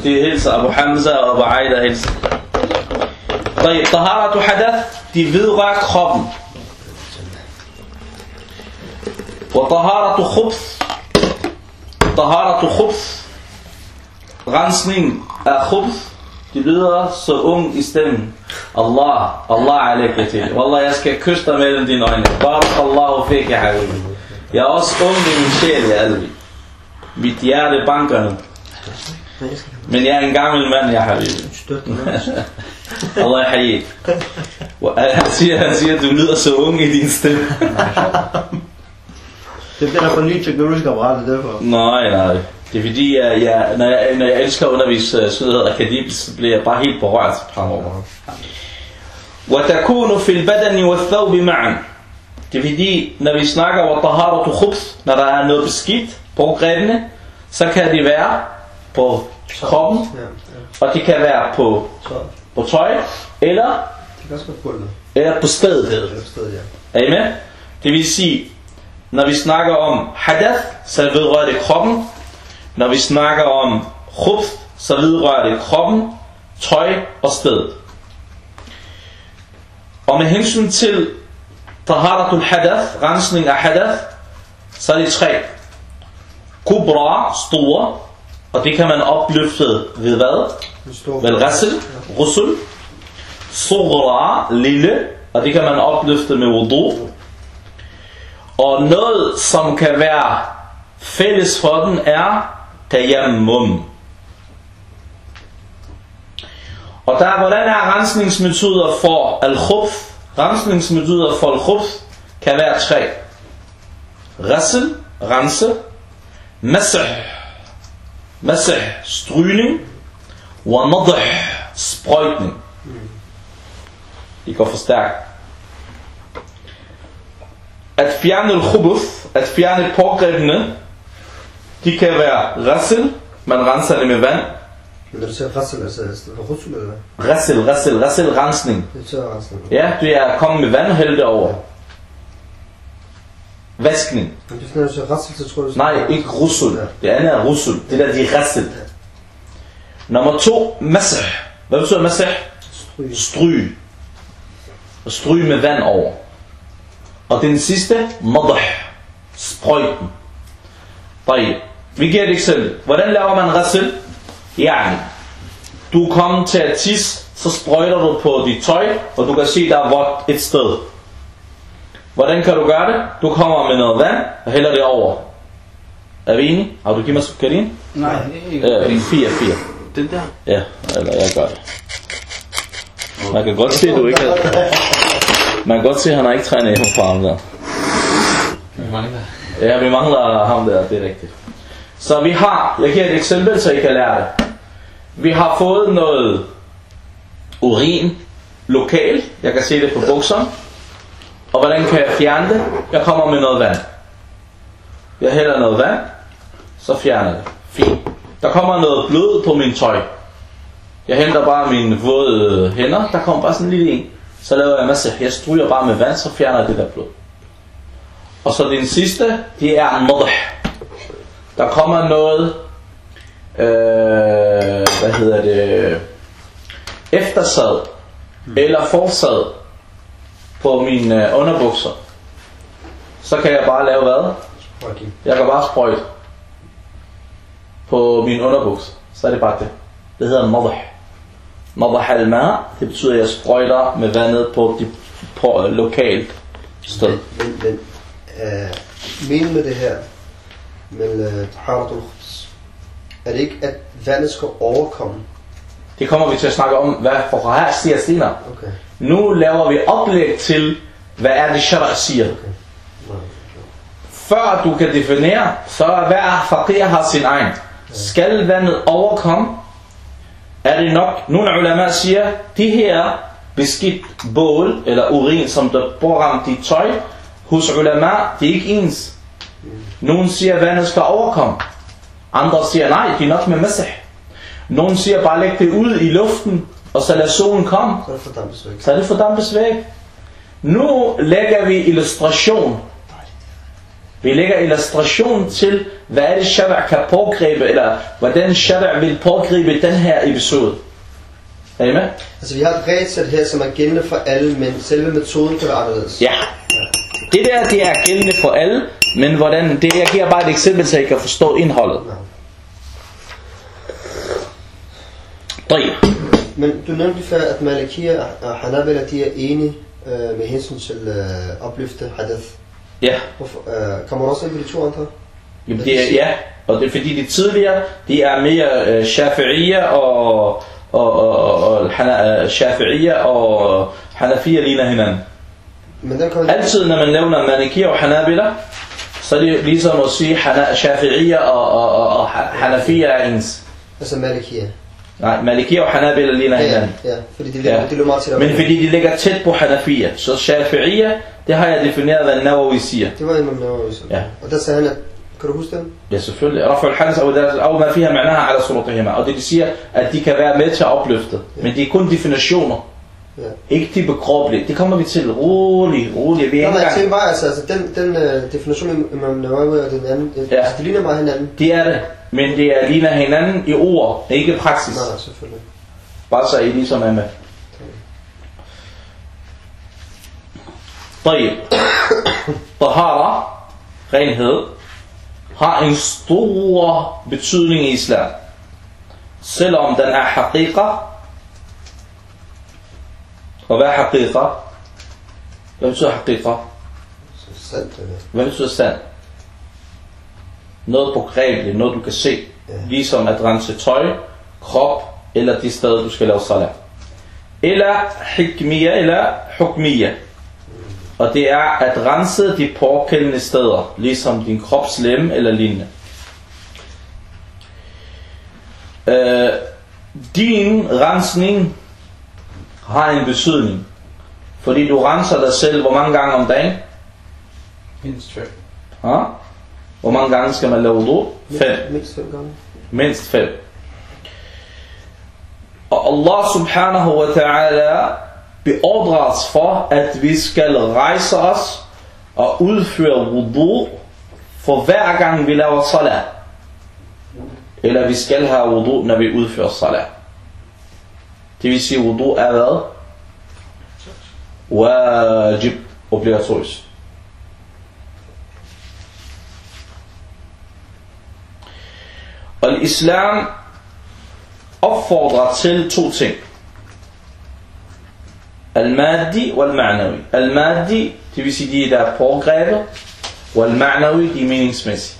Det er hilser. Abu Hamza og Abu Aida hilser. Taharatu hadath, de vedrører kroppen. Og taharatu khubs. Taharatu khubs. Rensning af khubs det lyder så ung i stemmen. Allah, Allah alaikum til. Wallah jeg skal kysse dig mellem dine øjne. Barakallahu fik ya habibi. Jeg er også ung i min sjæl, ya albi Mit hjerte banker nu. Men jeg er en gammel mand, ya habibi. [LAUGHS] Allah yahiyik Han siger, han siger, du lyder så ung i din stemme. Det er der for nye teknologiske apparater, derfor. Nej, nej Det er fordi, jeg, jeg, når, jeg, når jeg elsker at undervise øh, sådan noget akademisk, så bliver jeg bare helt berørt fremover. وتكون في البدن والثوب معا Det er fordi, når vi snakker om taharatu khubs, når der er noget beskidt på grebene, så kan det være på kroppen, Ja, ja. og det kan være på, Så på tøj, eller, det kan også være på gulvet. eller på stedet. Det er på stedet, ja. Er I med? Det vil sige, når vi snakker om hadath, så vedrører det kroppen. når vi snakker om khubs, så vedrører det kroppen, tøj og sted. Og med hensyn til taharatul hadath, rensning af hadath, så er det tre. Kubra, store, og det kan man opløfte ved hvad? Vel rassel, rusul. Sugra, lille, og det kan man opløfte med wudu. Og noget, som kan være fælles for den, er tayammum. Og der, hvordan er rensningsmetoder for al-khuf? Rensningsmetoder for al-khuf kan være tre. Rassel, rense. Masah, masah, strygning. Wa nadah, sprøjtning. Det går for stærkt. At fjerne al-khubuf, at fjerne pågrebene, de kan være rassel, man renser det med vand. Men når du siger rassel, altså er det russel eller hvad? Rassel, rassel, rassel, rensning. Det er tør rassel. Ja, det er at komme med vand og hælde det over. Vaskning. Men det er når du siger rassel, så tror jeg... Nej, ikke rusul. Det andet er rusul. Det der, de er rassel. Nummer to, masah. Hvad betyder masah? Stryg. stryge. Og stryge med vand over. Og den sidste, madah. Sprøjten. طيب. vi giver et eksempel. Hvordan laver man rassel? Yani. Du er kommet til at tisse, så sprøjter du på dit tøj, og du kan se, der er vådt et sted. Hvordan kan du gøre det? Du kommer med noget vand og hælder det over. Er vi enige? Har du givet mig sukarin? Nej, ikke. Øh, 4, 4. Den der. Ja, eller jeg gør det. Man kan godt se, at du ikke har... Man kan godt se, at han har ikke trænet på ham der. Vi mangler. Ja, vi mangler ham der, det er rigtigt. Så vi har, jeg giver et eksempel, så I kan lære det. Vi har fået noget urin lokal. Jeg kan se det på bukserne. Og hvordan kan jeg fjerne det? Jeg kommer med noget vand. Jeg hælder noget vand, så fjerner det. Fint. Der kommer noget blod på min tøj. Jeg henter bare mine våde hænder. Der kommer bare sådan en lille en. Så laver jeg en masse. Jeg stryger bare med vand, så fjerner det der blod. Og så den sidste, det er madah. Der kommer noget, øh, hvad hedder det, eftersad eller forsad på mine øh, underbukser. Så kan jeg bare lave hvad? Jeg kan bare sprøjte på min underbuks. Så er det bare det. Det hedder madah. Madah al det betyder, at jeg sprøjter med vandet på, de, på øh, lokalt sted. Men, men øh, meningen med det her, med øh, khubs, er det ikke, at vandet skal overkomme? Det kommer vi til at snakke om, hvad for her siger senere. Okay. Nu laver vi oplæg til, hvad er det shara siger. Nej. Før du kan definere, så er hver faqir har sin egen. Skal vandet overkomme, er det nok, nogle ulama siger, de her beskidt bål eller urin, som der ramt i tøj, hos ulama, det er ikke ens. Nogle siger, at vandet skal overkomme. Andre siger, nej, det er nok med masah. Nogle siger, bare læg det ud i luften, og så lad solen komme. Så det fordampes væk. Så det fordampes væk. Nu lægger vi illustration. Vi lægger illustration til, hvad er det Shabbat kan pågribe, eller hvordan Shabbat vil pågribe den her episode. Er I med? Altså vi har et regelsæt her, som er gældende for alle, men selve metoden kan være anderledes. Ja. Det der, det er gældende for alle, men hvordan, det jeg giver bare et eksempel, så I kan forstå indholdet. Dri. Men du nævnte før, at Malikiya og Hanabila, de er enige øh, med hensyn til øh, opløfte hadith. Ja. Hvorfor, øh, kommer også ind de to andre? Jamen, det er, ja, og det er fordi de tidligere, de er mere øh, shafi'iyya og, og, og, og, hana, øh, shafi'iyya og hanafiya ligner hinanden. Men der kan... Altid når man nævner Malikiya og Hanabila, så er det ligesom at sige, at Shafi'iyya og, og, og, og Hanafiya er ens. Altså Malikiya. Nej, Malikiya og Hanabila ligner ja, hinanden. Ja, fordi de ligger, ja. de ligger meget tæt Men fordi de ligger tæt på Hanafiya. Så Shafi'iyya, det har jeg defineret, hvad Nawawi siger. Det var Imam Nawawi. Ja. Og der sagde han, at kan du huske den? Ja, selvfølgelig. Rafa al-Hanas og al-Awma fiha ma'naha ala suratihima. Og det vil sige, at de kan være med til at opløfte. Ja. Men det er kun definitioner. Ja. Ikke de bekroppelige. Det kommer vi til. Rolig, rolig. Vi er Nå, ikke men jeg engang. tænkte bare, altså, altså den, den uh, definition af Imam Nawawi og den anden, det, Ja. ja. altså, det ligner meget hinanden. Det er det. Men det er ligner hinanden i ord, ikke i praksis. Nej, nej, selvfølgelig. Bare så I ligesom er med. طيب. Tahara, renhed, har en stor betydning i islam. Selvom den er haqiqa. og hvad er haqiqa? Hvad betyder haqiqa? Hvad betyder sand? Noget pågrebeligt, noget du kan se. Ligesom at rense tøj, krop, eller de steder du skal lave salat. Eller hikmiya, eller hukmiya. Og det er at rense de pågældende steder, ligesom din kropslem eller lignende. Øh, din rensning har en betydning. Fordi du renser dig selv hvor mange gange om dagen? Mindst fem. Ja? Hvor mange gange skal man lave wudu? Fem. Mindst fem gange. Mindst fem. Og Allah subhanahu wa ta'ala beordrer os for, at vi skal rejse os og udføre wudu for hver gang vi laver salat. Eller vi skal have wudu, når vi udfører salat. Det vil sige, wudu er hvad? Wajib, obligatorisk. Og islam opfordrer til to ting. Al-Mahdi og Al-Ma'nawi. Al-Mahdi, det vil sige de der er pågrebet, og Al-Ma'nawi, de er meningsmæssige.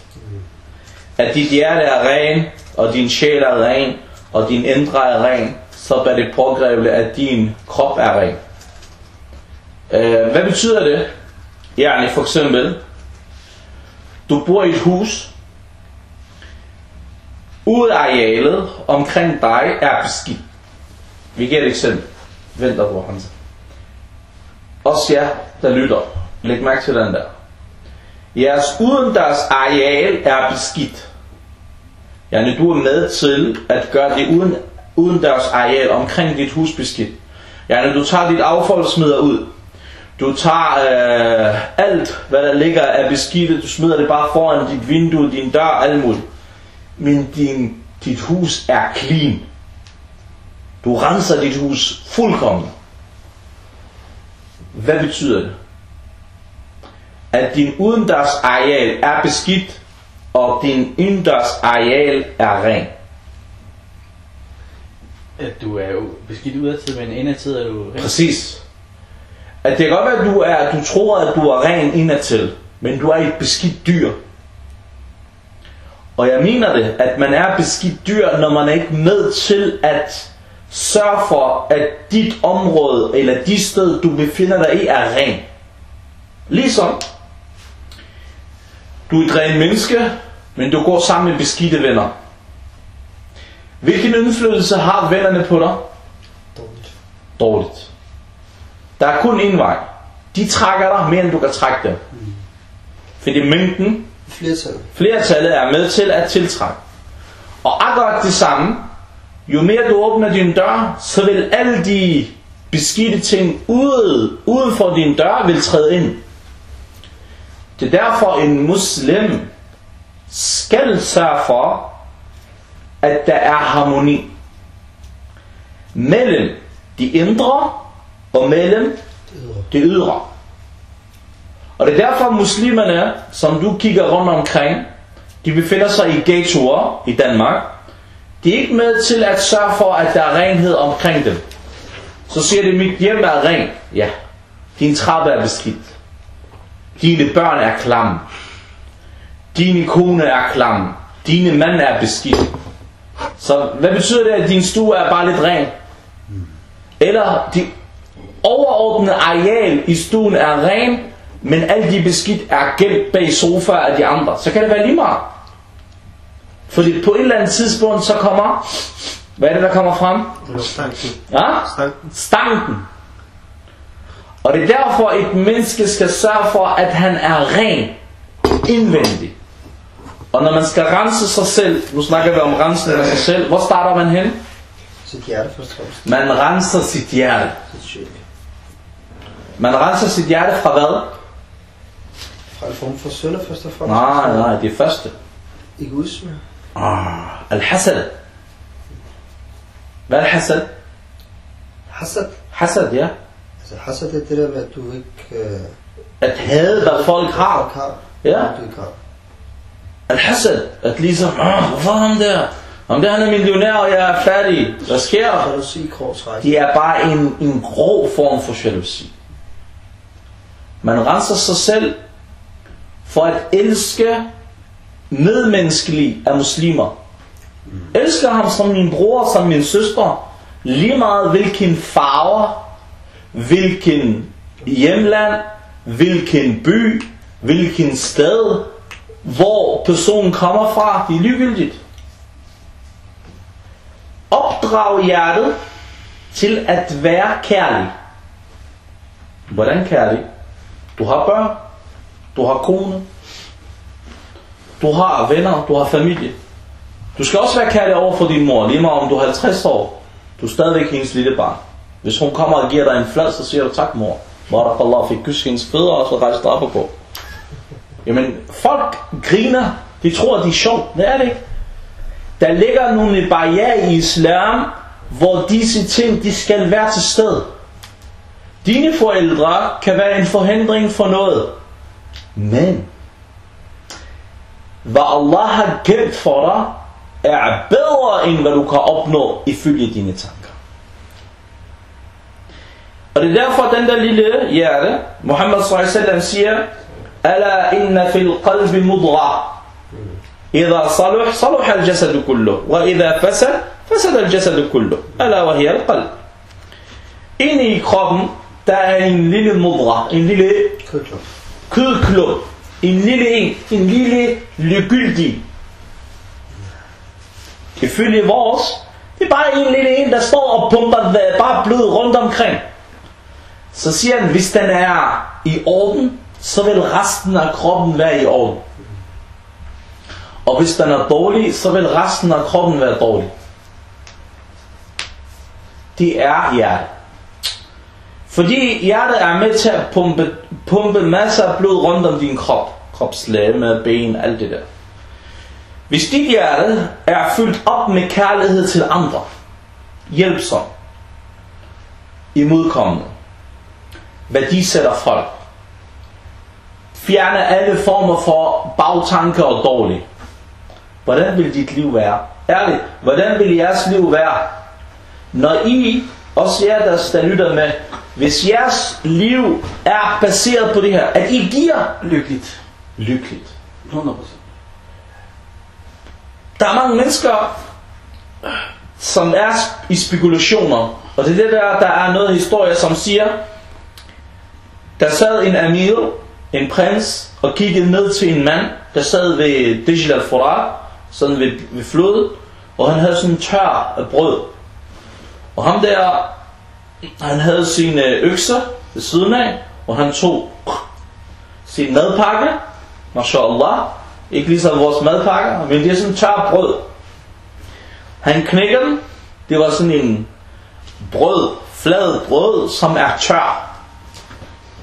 At dit hjerte er ren, og din sjæl er ren, og din indre er ren, så er det pågrebet, at din krop er ren. Øh, hvad betyder det? Yani for eksempel, du bor i et hus, Udarealet omkring dig er beskidt. Vi giver et eksempel. Vent der på Hansa. Også jer, der lytter. Læg mærke til den der. Jeres udendørs areal er beskidt. Yani du er med til at gøre det uden, udendørs areal omkring dit husbeskidt. Ja, når du tager dit affald og smider ud. Du tager øh, alt, hvad der ligger af beskidte, du smider det bare foran dit vindue, din dør, alt muligt men din, dit hus er clean. Du renser dit hus fuldkommen. Hvad betyder det? At din udendørs areal er beskidt, og din indendørs areal er ren. At du er jo beskidt udadtid, men indadtid er du ren. Præcis. At det kan godt være, at du, er, at du tror, at du er ren indadtil, men du er et beskidt dyr. Og jeg mener det, at man er beskidt dyr, når man er ikke med til at sørge for, at dit område eller de sted, du befinder dig i, er ren. Ligesom du er et rent menneske, men du går sammen med beskidte venner. Hvilken indflydelse har vennerne på dig? Dårligt. Dårligt. Der er kun én vej. De trækker dig mere, end du kan trække dem. Fordi mængden Flertal. Flertallet er med til at tiltrække. Og akkurat det samme, jo mere du åbner din dør, så vil alle de beskidte ting ude, uden for din dør vil træde ind. Det er derfor en muslim skal sørge for, at der er harmoni mellem de indre og mellem Det ydre. Og det er derfor muslimerne, som du kigger rundt omkring, de befinder sig i ghettoer i Danmark. De er ikke med til at sørge for, at der er renhed omkring dem. Så siger de, mit hjem er ren. Ja, din trappe er beskidt. Dine børn er klamme. Dine kone er klamme. Dine mand er beskidt. Så hvad betyder det, at din stue er bare lidt ren? Eller de overordnede areal i stuen er ren, men alt de beskidt er gemt bag sofaer af de andre, så kan det være lige meget. Fordi på et eller andet tidspunkt, så kommer, hvad er det, der kommer frem? Stanken. Ja? Stanken. Stanken. Og det er derfor, et menneske skal sørge for, at han er ren indvendig. Og når man skal rense sig selv, nu snakker vi om rensning af sig selv, hvor starter man hen? Sit hjerte først. Man renser sit hjerte. Man renser sit hjerte fra hvad? Fra en form for sønder først og fremmest. Nej, nej, det er første. Egoisme. Ah, al-hasad. Hvad er al-hasad? Hasad. Hasad, ja. Altså hasad det er det der med, at du ikke... Øh, At hade, hvad folk har. Folk har. Ja. Du ikke har. Al-hasad. At ligesom, hvorfor ham der? Ham der, han er millionær, og jeg er fattig. Hvad sker der? Det er bare en, en grov form for jalousi. Man renser sig selv for at elske medmenneskelige af muslimer. Elsker ham som min bror, som min søster. Lige meget hvilken farver, hvilken hjemland, hvilken by, hvilken sted, hvor personen kommer fra. Det er ligegyldigt. Opdrag hjertet til at være kærlig. Hvordan kærlig? Du har børn, du har kone, du har venner, du har familie. Du skal også være kærlig over for din mor, lige meget om du er 50 år. Du er stadigvæk hendes lille barn. Hvis hun kommer og giver dig en flad, så siger du tak mor. Barakallah fik kys hendes fødder, og så rejser dig op på. Jamen, folk griner. De tror, at de er sjovt. Det er det ikke. Der ligger nogle barriere i islam, hvor disse ting, de skal være til stede. Dine forældre kan være en forhindring for noget. Men, hvad Allah har gemt for dig, er bedre end hvad du kan opnå ifølge dine tanker. Og det er derfor, den der lille hjerte, Muhammad s.a.v. siger, ألا إن في القلب مضغة. إذا صلح صلح الجسد كله. وإذا فسد فسد الجسد كله. ألا وهي القلب. إني خم تاين لين مضغة. إن لين كوكلو إن لين إيه؟ إن لين لقلدي Ifølge vores, det er bare en ان en, der står og pumper bare blod rundt omkring. Så siger han, hvis den er i orden, så vil resten af kroppen være i orden. Og hvis den er dårlig, så vil resten af kroppen være dårlig. Det er hjertet. Fordi hjertet er med til at pumpe, pumpe masser af blod rundt om din krop. Kropslæme, ben, alt det der. Hvis dit hjerte er fyldt op med kærlighed til andre, hjælpsom, imodkommende, værdisætter folk, fjerne alle former for bagtanker og dårlig. hvordan vil dit liv være? Ærligt, hvordan vil jeres liv være? Når I, også jer der, der lytter med, hvis jeres liv er baseret på det her, at I giver Lykkeligt. lykkeligt. 100%. Der er mange mennesker, som er i spekulationer. Og det er det der, der er noget historie, som siger, der sad en amir, en prins, og kiggede ned til en mand, der sad ved Dijl al-Furat, sådan ved, ved floden, og han havde sådan en tør af brød. Og ham der, han havde sine økser ved siden af, og han tog sin madpakke, mashallah, ikke ligesom vores madpakker, men det er sådan en tør brød. Han knækker den, det var sådan en brød, flad brød, som er tør.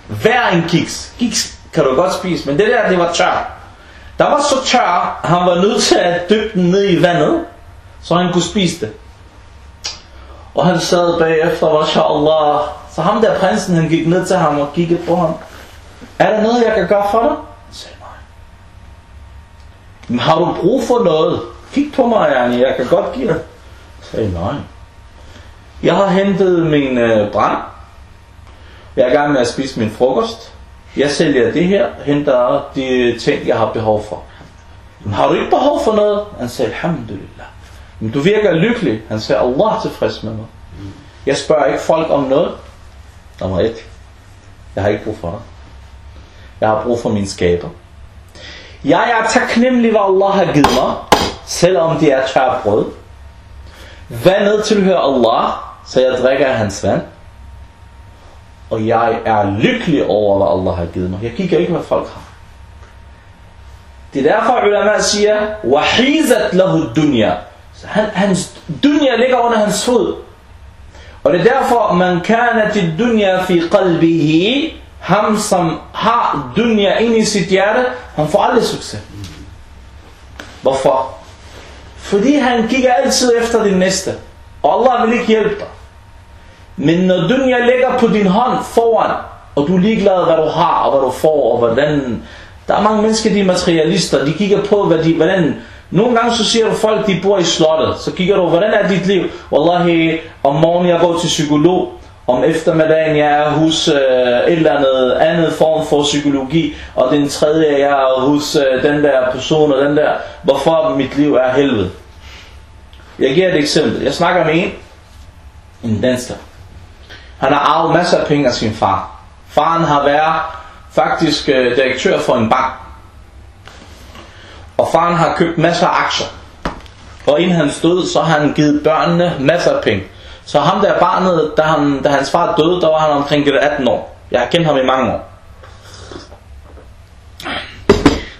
Hver en kiks. Kiks kan du godt spise, men det der, det var tør. Der var så tør, han var nødt til at dyppe den ned i vandet, så han kunne spise det. Og han sad bagefter, mashallah. Så ham der prinsen, han gik ned til ham og kiggede på ham. Er der noget, jeg kan gøre for dig? Han sagde nej. Men har du brug for noget? Kig på mig, Jani, jeg kan godt give dig. Jeg sagde nej. Jeg har hentet min øh, brand. Jeg er i gang med at spise min frokost. Jeg sælger det her, henter de ting, jeg har behov for. Men har du ikke behov for noget? Han sagde, alhamdulillah. Men du virker lykkelig. Han sagde, Allah er tilfreds med mig. Jeg spørger ikke folk om noget. Nummer et. Jeg har ikke brug for det. Jeg har brug for min skaber. Jeg er taknemmelig, hvad Allah har givet mig, selvom det er tør brød. Vandet tilhører Allah, så jeg drikker af hans vand. Og jeg er lykkelig over, hvad Allah har givet mig. Jeg kigger ikke, hvad folk har. Det er derfor, ulama siger, وَحِيزَتْ لَهُ dunya. Så han, hans dunya ligger under hans fod. Og det er derfor, man kanat dunya fi qalbihi, ham som har dunya inde i sit hjerte, han får aldrig succes. Hvorfor? Fordi han kigger altid efter din næste. Og Allah vil ikke hjælpe dig. Men når dunya ligger på din hånd foran, og du er ligeglad, hvad du har, og hvad du får, og hvordan... Der er mange mennesker, de er materialister, de kigger på, hvad de, hvordan... Nogle gange så siger du folk, de bor i slottet, så kigger du, hvordan er dit liv? Wallahi, om morgenen jeg går til psykolog, om eftermiddagen jeg er hos øh, et eller andet andet form for psykologi, og den tredje jeg er hos øh, den der person og den der, hvorfor mit liv er helvede. Jeg giver et eksempel. Jeg snakker med en, en dansker. Han har arvet masser af penge af sin far. Faren har været faktisk øh, direktør for en bank. Og faren har købt masser af aktier. Og inden han stod, så har han givet børnene masser af penge. Så ham der barnet, da, han, da hans far døde, der var han omkring 18 år. Jeg har kendt ham i mange år.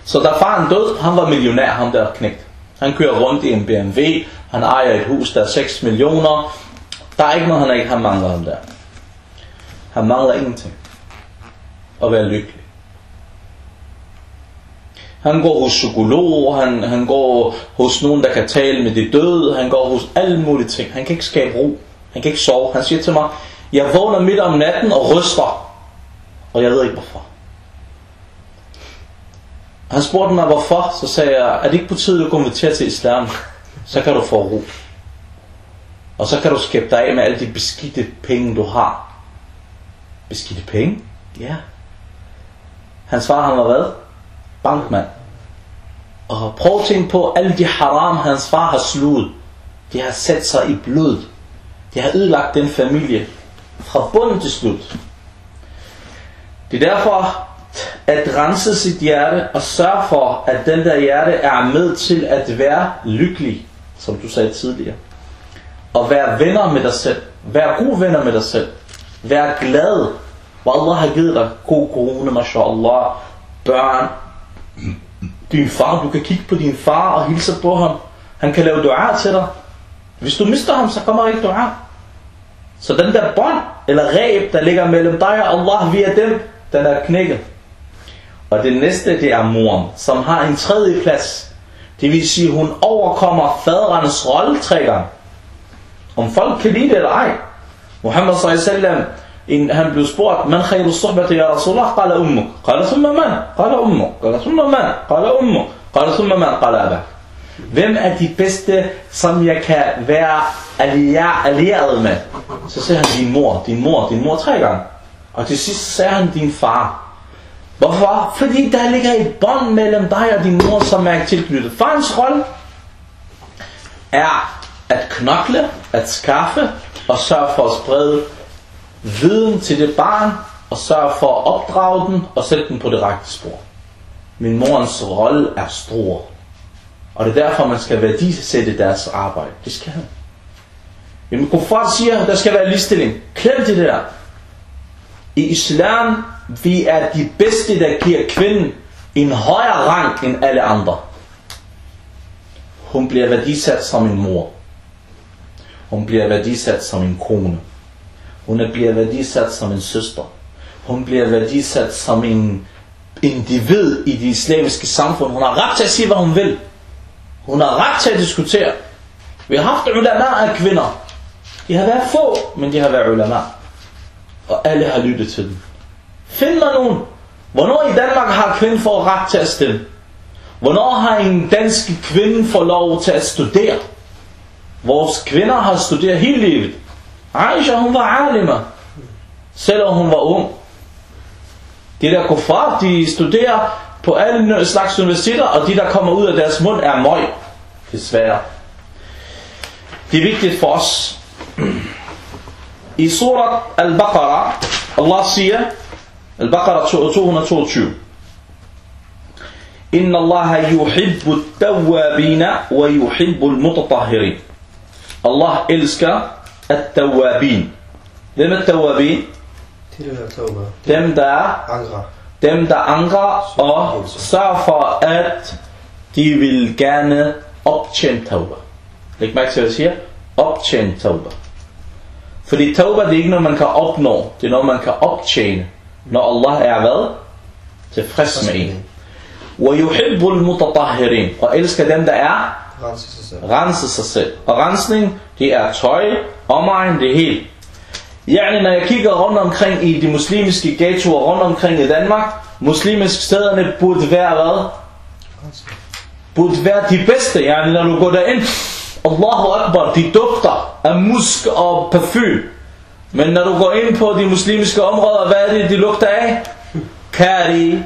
Så da faren døde, han var millionær, ham der knægt. Han kører rundt i en BMW, han ejer et hus, der er 6 millioner. Der er ikke noget, han ikke har manglet ham der. Han mangler ingenting. At være lykkelig. Han går hos psykologer, han, han går hos nogen, der kan tale med de døde, han går hos alle mulige ting. Han kan ikke skabe ro. Han kan ikke sove. Han siger til mig, jeg vågner midt om natten og ryster. Og jeg ved ikke hvorfor. Han spurgte mig hvorfor, så sagde jeg, er det ikke på tide at konvertere til islam? Så kan du få ro. Og så kan du skæbe dig af med alle de beskidte penge, du har. Beskidte penge? Ja. Hans far, han var hvad? Bankmand. Og prøv at tænke på alle de haram, hans far har sluget. De har sat sig i blod. De har ødelagt den familie. Fra bunden til slut. Det er derfor, at rense sit hjerte og sørge for, at den der hjerte er med til at være lykkelig, som du sagde tidligere. Og være venner med dig selv. Vær gode venner med dig selv. Vær glad, hvor Allah har givet dig god corona, mashallah, børn, din far, du kan kigge på din far og hilse på ham. Han kan lave dua til dig. Hvis du mister ham, så kommer der ikke dua. Så den der bånd, eller ræb, der ligger mellem dig og Allah via dem, den er knækket. Og det næste, det er moren, som har en tredje plads. Det vil sige, hun overkommer faderens rolle tre gange. Om folk kan lide det eller ej. Muhammad sallallahu alaihi sallam, han blev spurgt, man khayru suhbati ya Rasulullah, qala ummuk. Qala thumma man, qala ummuk. Qala thumma man, qala ummuk. Qala thumma man, qala abak. Hvem er de bedste, som jeg kan være allieret med? Så sagde han, din mor, din mor, din mor tre gange. Og til sidst sagde han, din far. Hvorfor? Fordi der ligger et bånd mellem dig og din mor, som er tilknyttet. Farens rolle er at knokle, at skaffe, og sørge for at sprede viden til det barn og sørge for at opdrage den og sætte den på det rette spor. Min morens rolle er stor. Og det er derfor, man skal værdisætte deres arbejde. Det skal han. Jamen, kuffar siger, at der skal være ligestilling. Klem det der. I islam, vi er de bedste, der giver kvinden en højere rang end alle andre. Hun bliver værdisat som en mor. Hun bliver værdisat som en kone. Hun bliver værdisat som en søster. Hun bliver værdisat som en individ i det islamiske samfund. Hun har ret til at sige, hvad hun vil. Hun har ret til at diskutere. Vi har haft ulama af kvinder. De har været få, men de har været ulama. Og alle har lyttet til dem. Find mig nogen. Hvornår i Danmark har kvinden fået ret til at stemme? Hvornår har en dansk kvinde fået lov til at studere? Vores kvinder har studeret hele livet. Aisha, hun var alima. Selvom hun var ung. De der kuffar, de studerer på alle slags universiteter, og de der kommer ud af deres mund er møg. Desværre. Det er vigtigt for os. I surat al-Baqarah, Allah siger, al-Baqarah 222, Inna Allah yuhibbu at-tawwabina wa yuhibbu al-mutatahhirin. Allah elsker at-tawwabin. Hvem er tawwabin? Det er det her tauba. Dem der Angra. dem der angrer og sørger for at de vil gerne optjene tauba. Læg mærke til hvad jeg siger. Optjene tauba. Fordi tauba det er ikke noget man kan opnå. Det er noget man kan optjene. Når Allah er hvad? Tilfreds med en. وَيُحِبُّ الْمُتَطَهِّرِينَ Og elsker dem der er Rense sig selv. rense sig selv. Og rensning, det er tøj, omegn, det helt. Yani, når jeg kigger rundt omkring i de muslimske ghettoer rundt omkring i Danmark, muslimske stederne burde være hvad? Burde være de bedste. Yani, når du går derind, Allahu Akbar, de dufter af musk og parfum. Men når du går ind på de muslimske områder, hvad er det, de lugter af? Kari,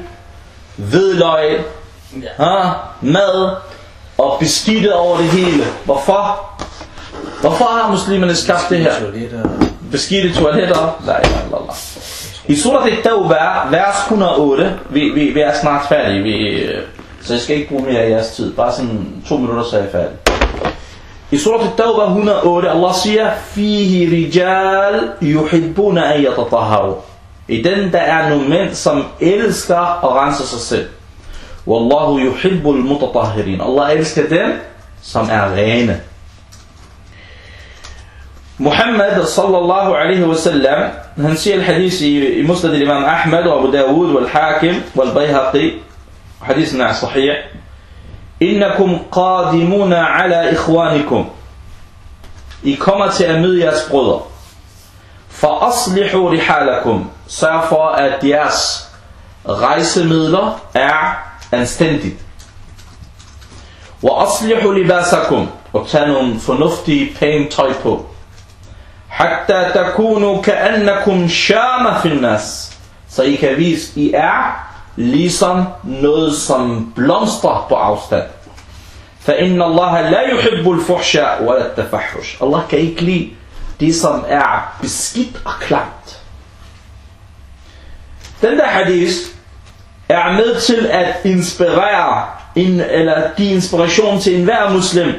hvidløg, ha, mad og beskidte over det hele. Hvorfor? Hvorfor har muslimerne skabt det her? Beskidte toiletter. La ilaha illallah. I surat al-Tawbah, vers 108, vi, vi, vi er snart færdige, vi, øh, så jeg skal ikke bruge mere af jeres tid, bare sådan to minutter, så er jeg færdig. I surat al-Tawbah 108, Allah siger, Fihi rijal yuhibbuna an yatatahharu. I den der er nogle mænd, som elsker at rense sig selv. Wallahu yuhibbul mutatahhirin. Allah elsker dem, som er rene. Muhammad sallallahu alaihi wasallam, han siger el hadith i, i musnad imam Ahmad og Abu Dawud wal Hakim wal Bayhaqi, hadithen er sahih. Innakum qadimuna ala ikhwanikum. I kommer til at møde jeres brødre. Aslihu rihalakum. Sørg for, at jeres rejsemidler er aslihu libasakum. Og tag nogle fornuftige, pæne tøj på. Hatta takunu ka'annakum shama fil nas. Så I kan vise, I er ligesom noget, som blomstrer på afstand. فإن الله لا يحب الفحشاء ولا التفحش. Allah kan ikke lide det, som er beskidt og klamt. Den der hadith er med til at inspirere, en, eller give inspiration til enhver muslim,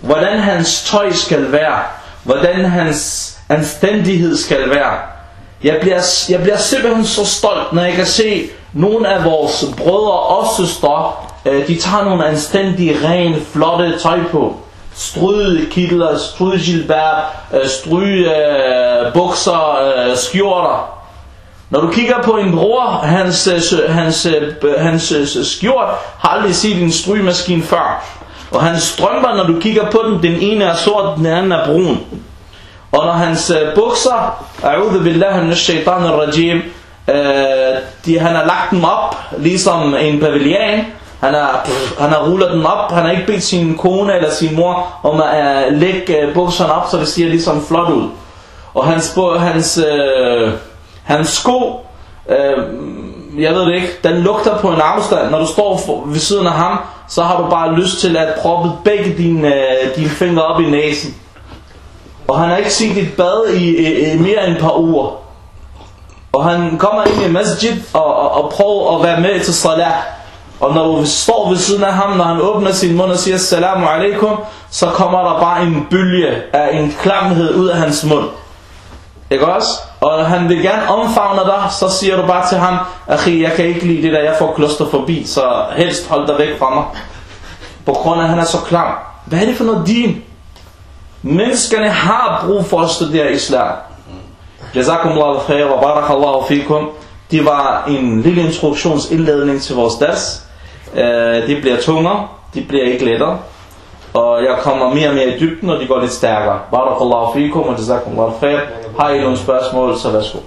hvordan hans tøj skal være, hvordan hans anstændighed skal være. Jeg bliver, jeg bliver simpelthen så stolt, når jeg kan se nogle af vores brødre og søstre, øh, de tager nogle anstændige, rene, flotte tøj på. Stryde kitler, stryde gilbær, øh, stryde øh, bukser, øh, skjorter. Når du kigger på en bror, hans, øh, hans, øh, hans, øh, hans skjort har aldrig set en strygemaskine før. Og hans strømper, når du kigger på den, den ene er sort, den anden er brun. Og når hans bukser, a'udhu billahi min shaitan rajim øh, de, han har lagt dem op, ligesom en pavilion. Han har, han har rullet dem op. Han har ikke bedt sin kone eller sin mor om at øh, lægge øh, bukserne op, så det ser ligesom flot ud. Og hans, hans, øh, hans sko, øh, jeg ved det ikke, den lugter på en afstand. Når du står for, ved siden af ham, så har du bare lyst til at proppe begge dine, øh, dine fingre op i næsen. Og han har ikke set dit bad i, i, i mere end et par uger. Og han kommer ind i masjid og, og, og prøver at være med til salat. Og når du står ved siden af ham, når han åbner sin mund og siger Salamu alaikum, så kommer der bare en bølge af en klamhed ud af hans mund. Ikke også? Og han vil gerne omfavne dig, så siger du bare til ham, Akhi, jeg kan ikke lide det der, jeg får kloster forbi, så helst hold dig væk fra mig. På grund af, at han er så klam. Hvad er det for noget din? Menneskerne har brug for at studere islam. Jazakumullahu khair wa barakallahu fikum. Det var en lille introduktionsindledning til vores das. Øh, det bliver tungere, det bliver ikke lettere. Og jeg kommer mere og mere i dybden, og de går lidt stærkere. Barakallahu fikum og jazakumullahu khair. Har I nogle spørgsmål, så værsgo.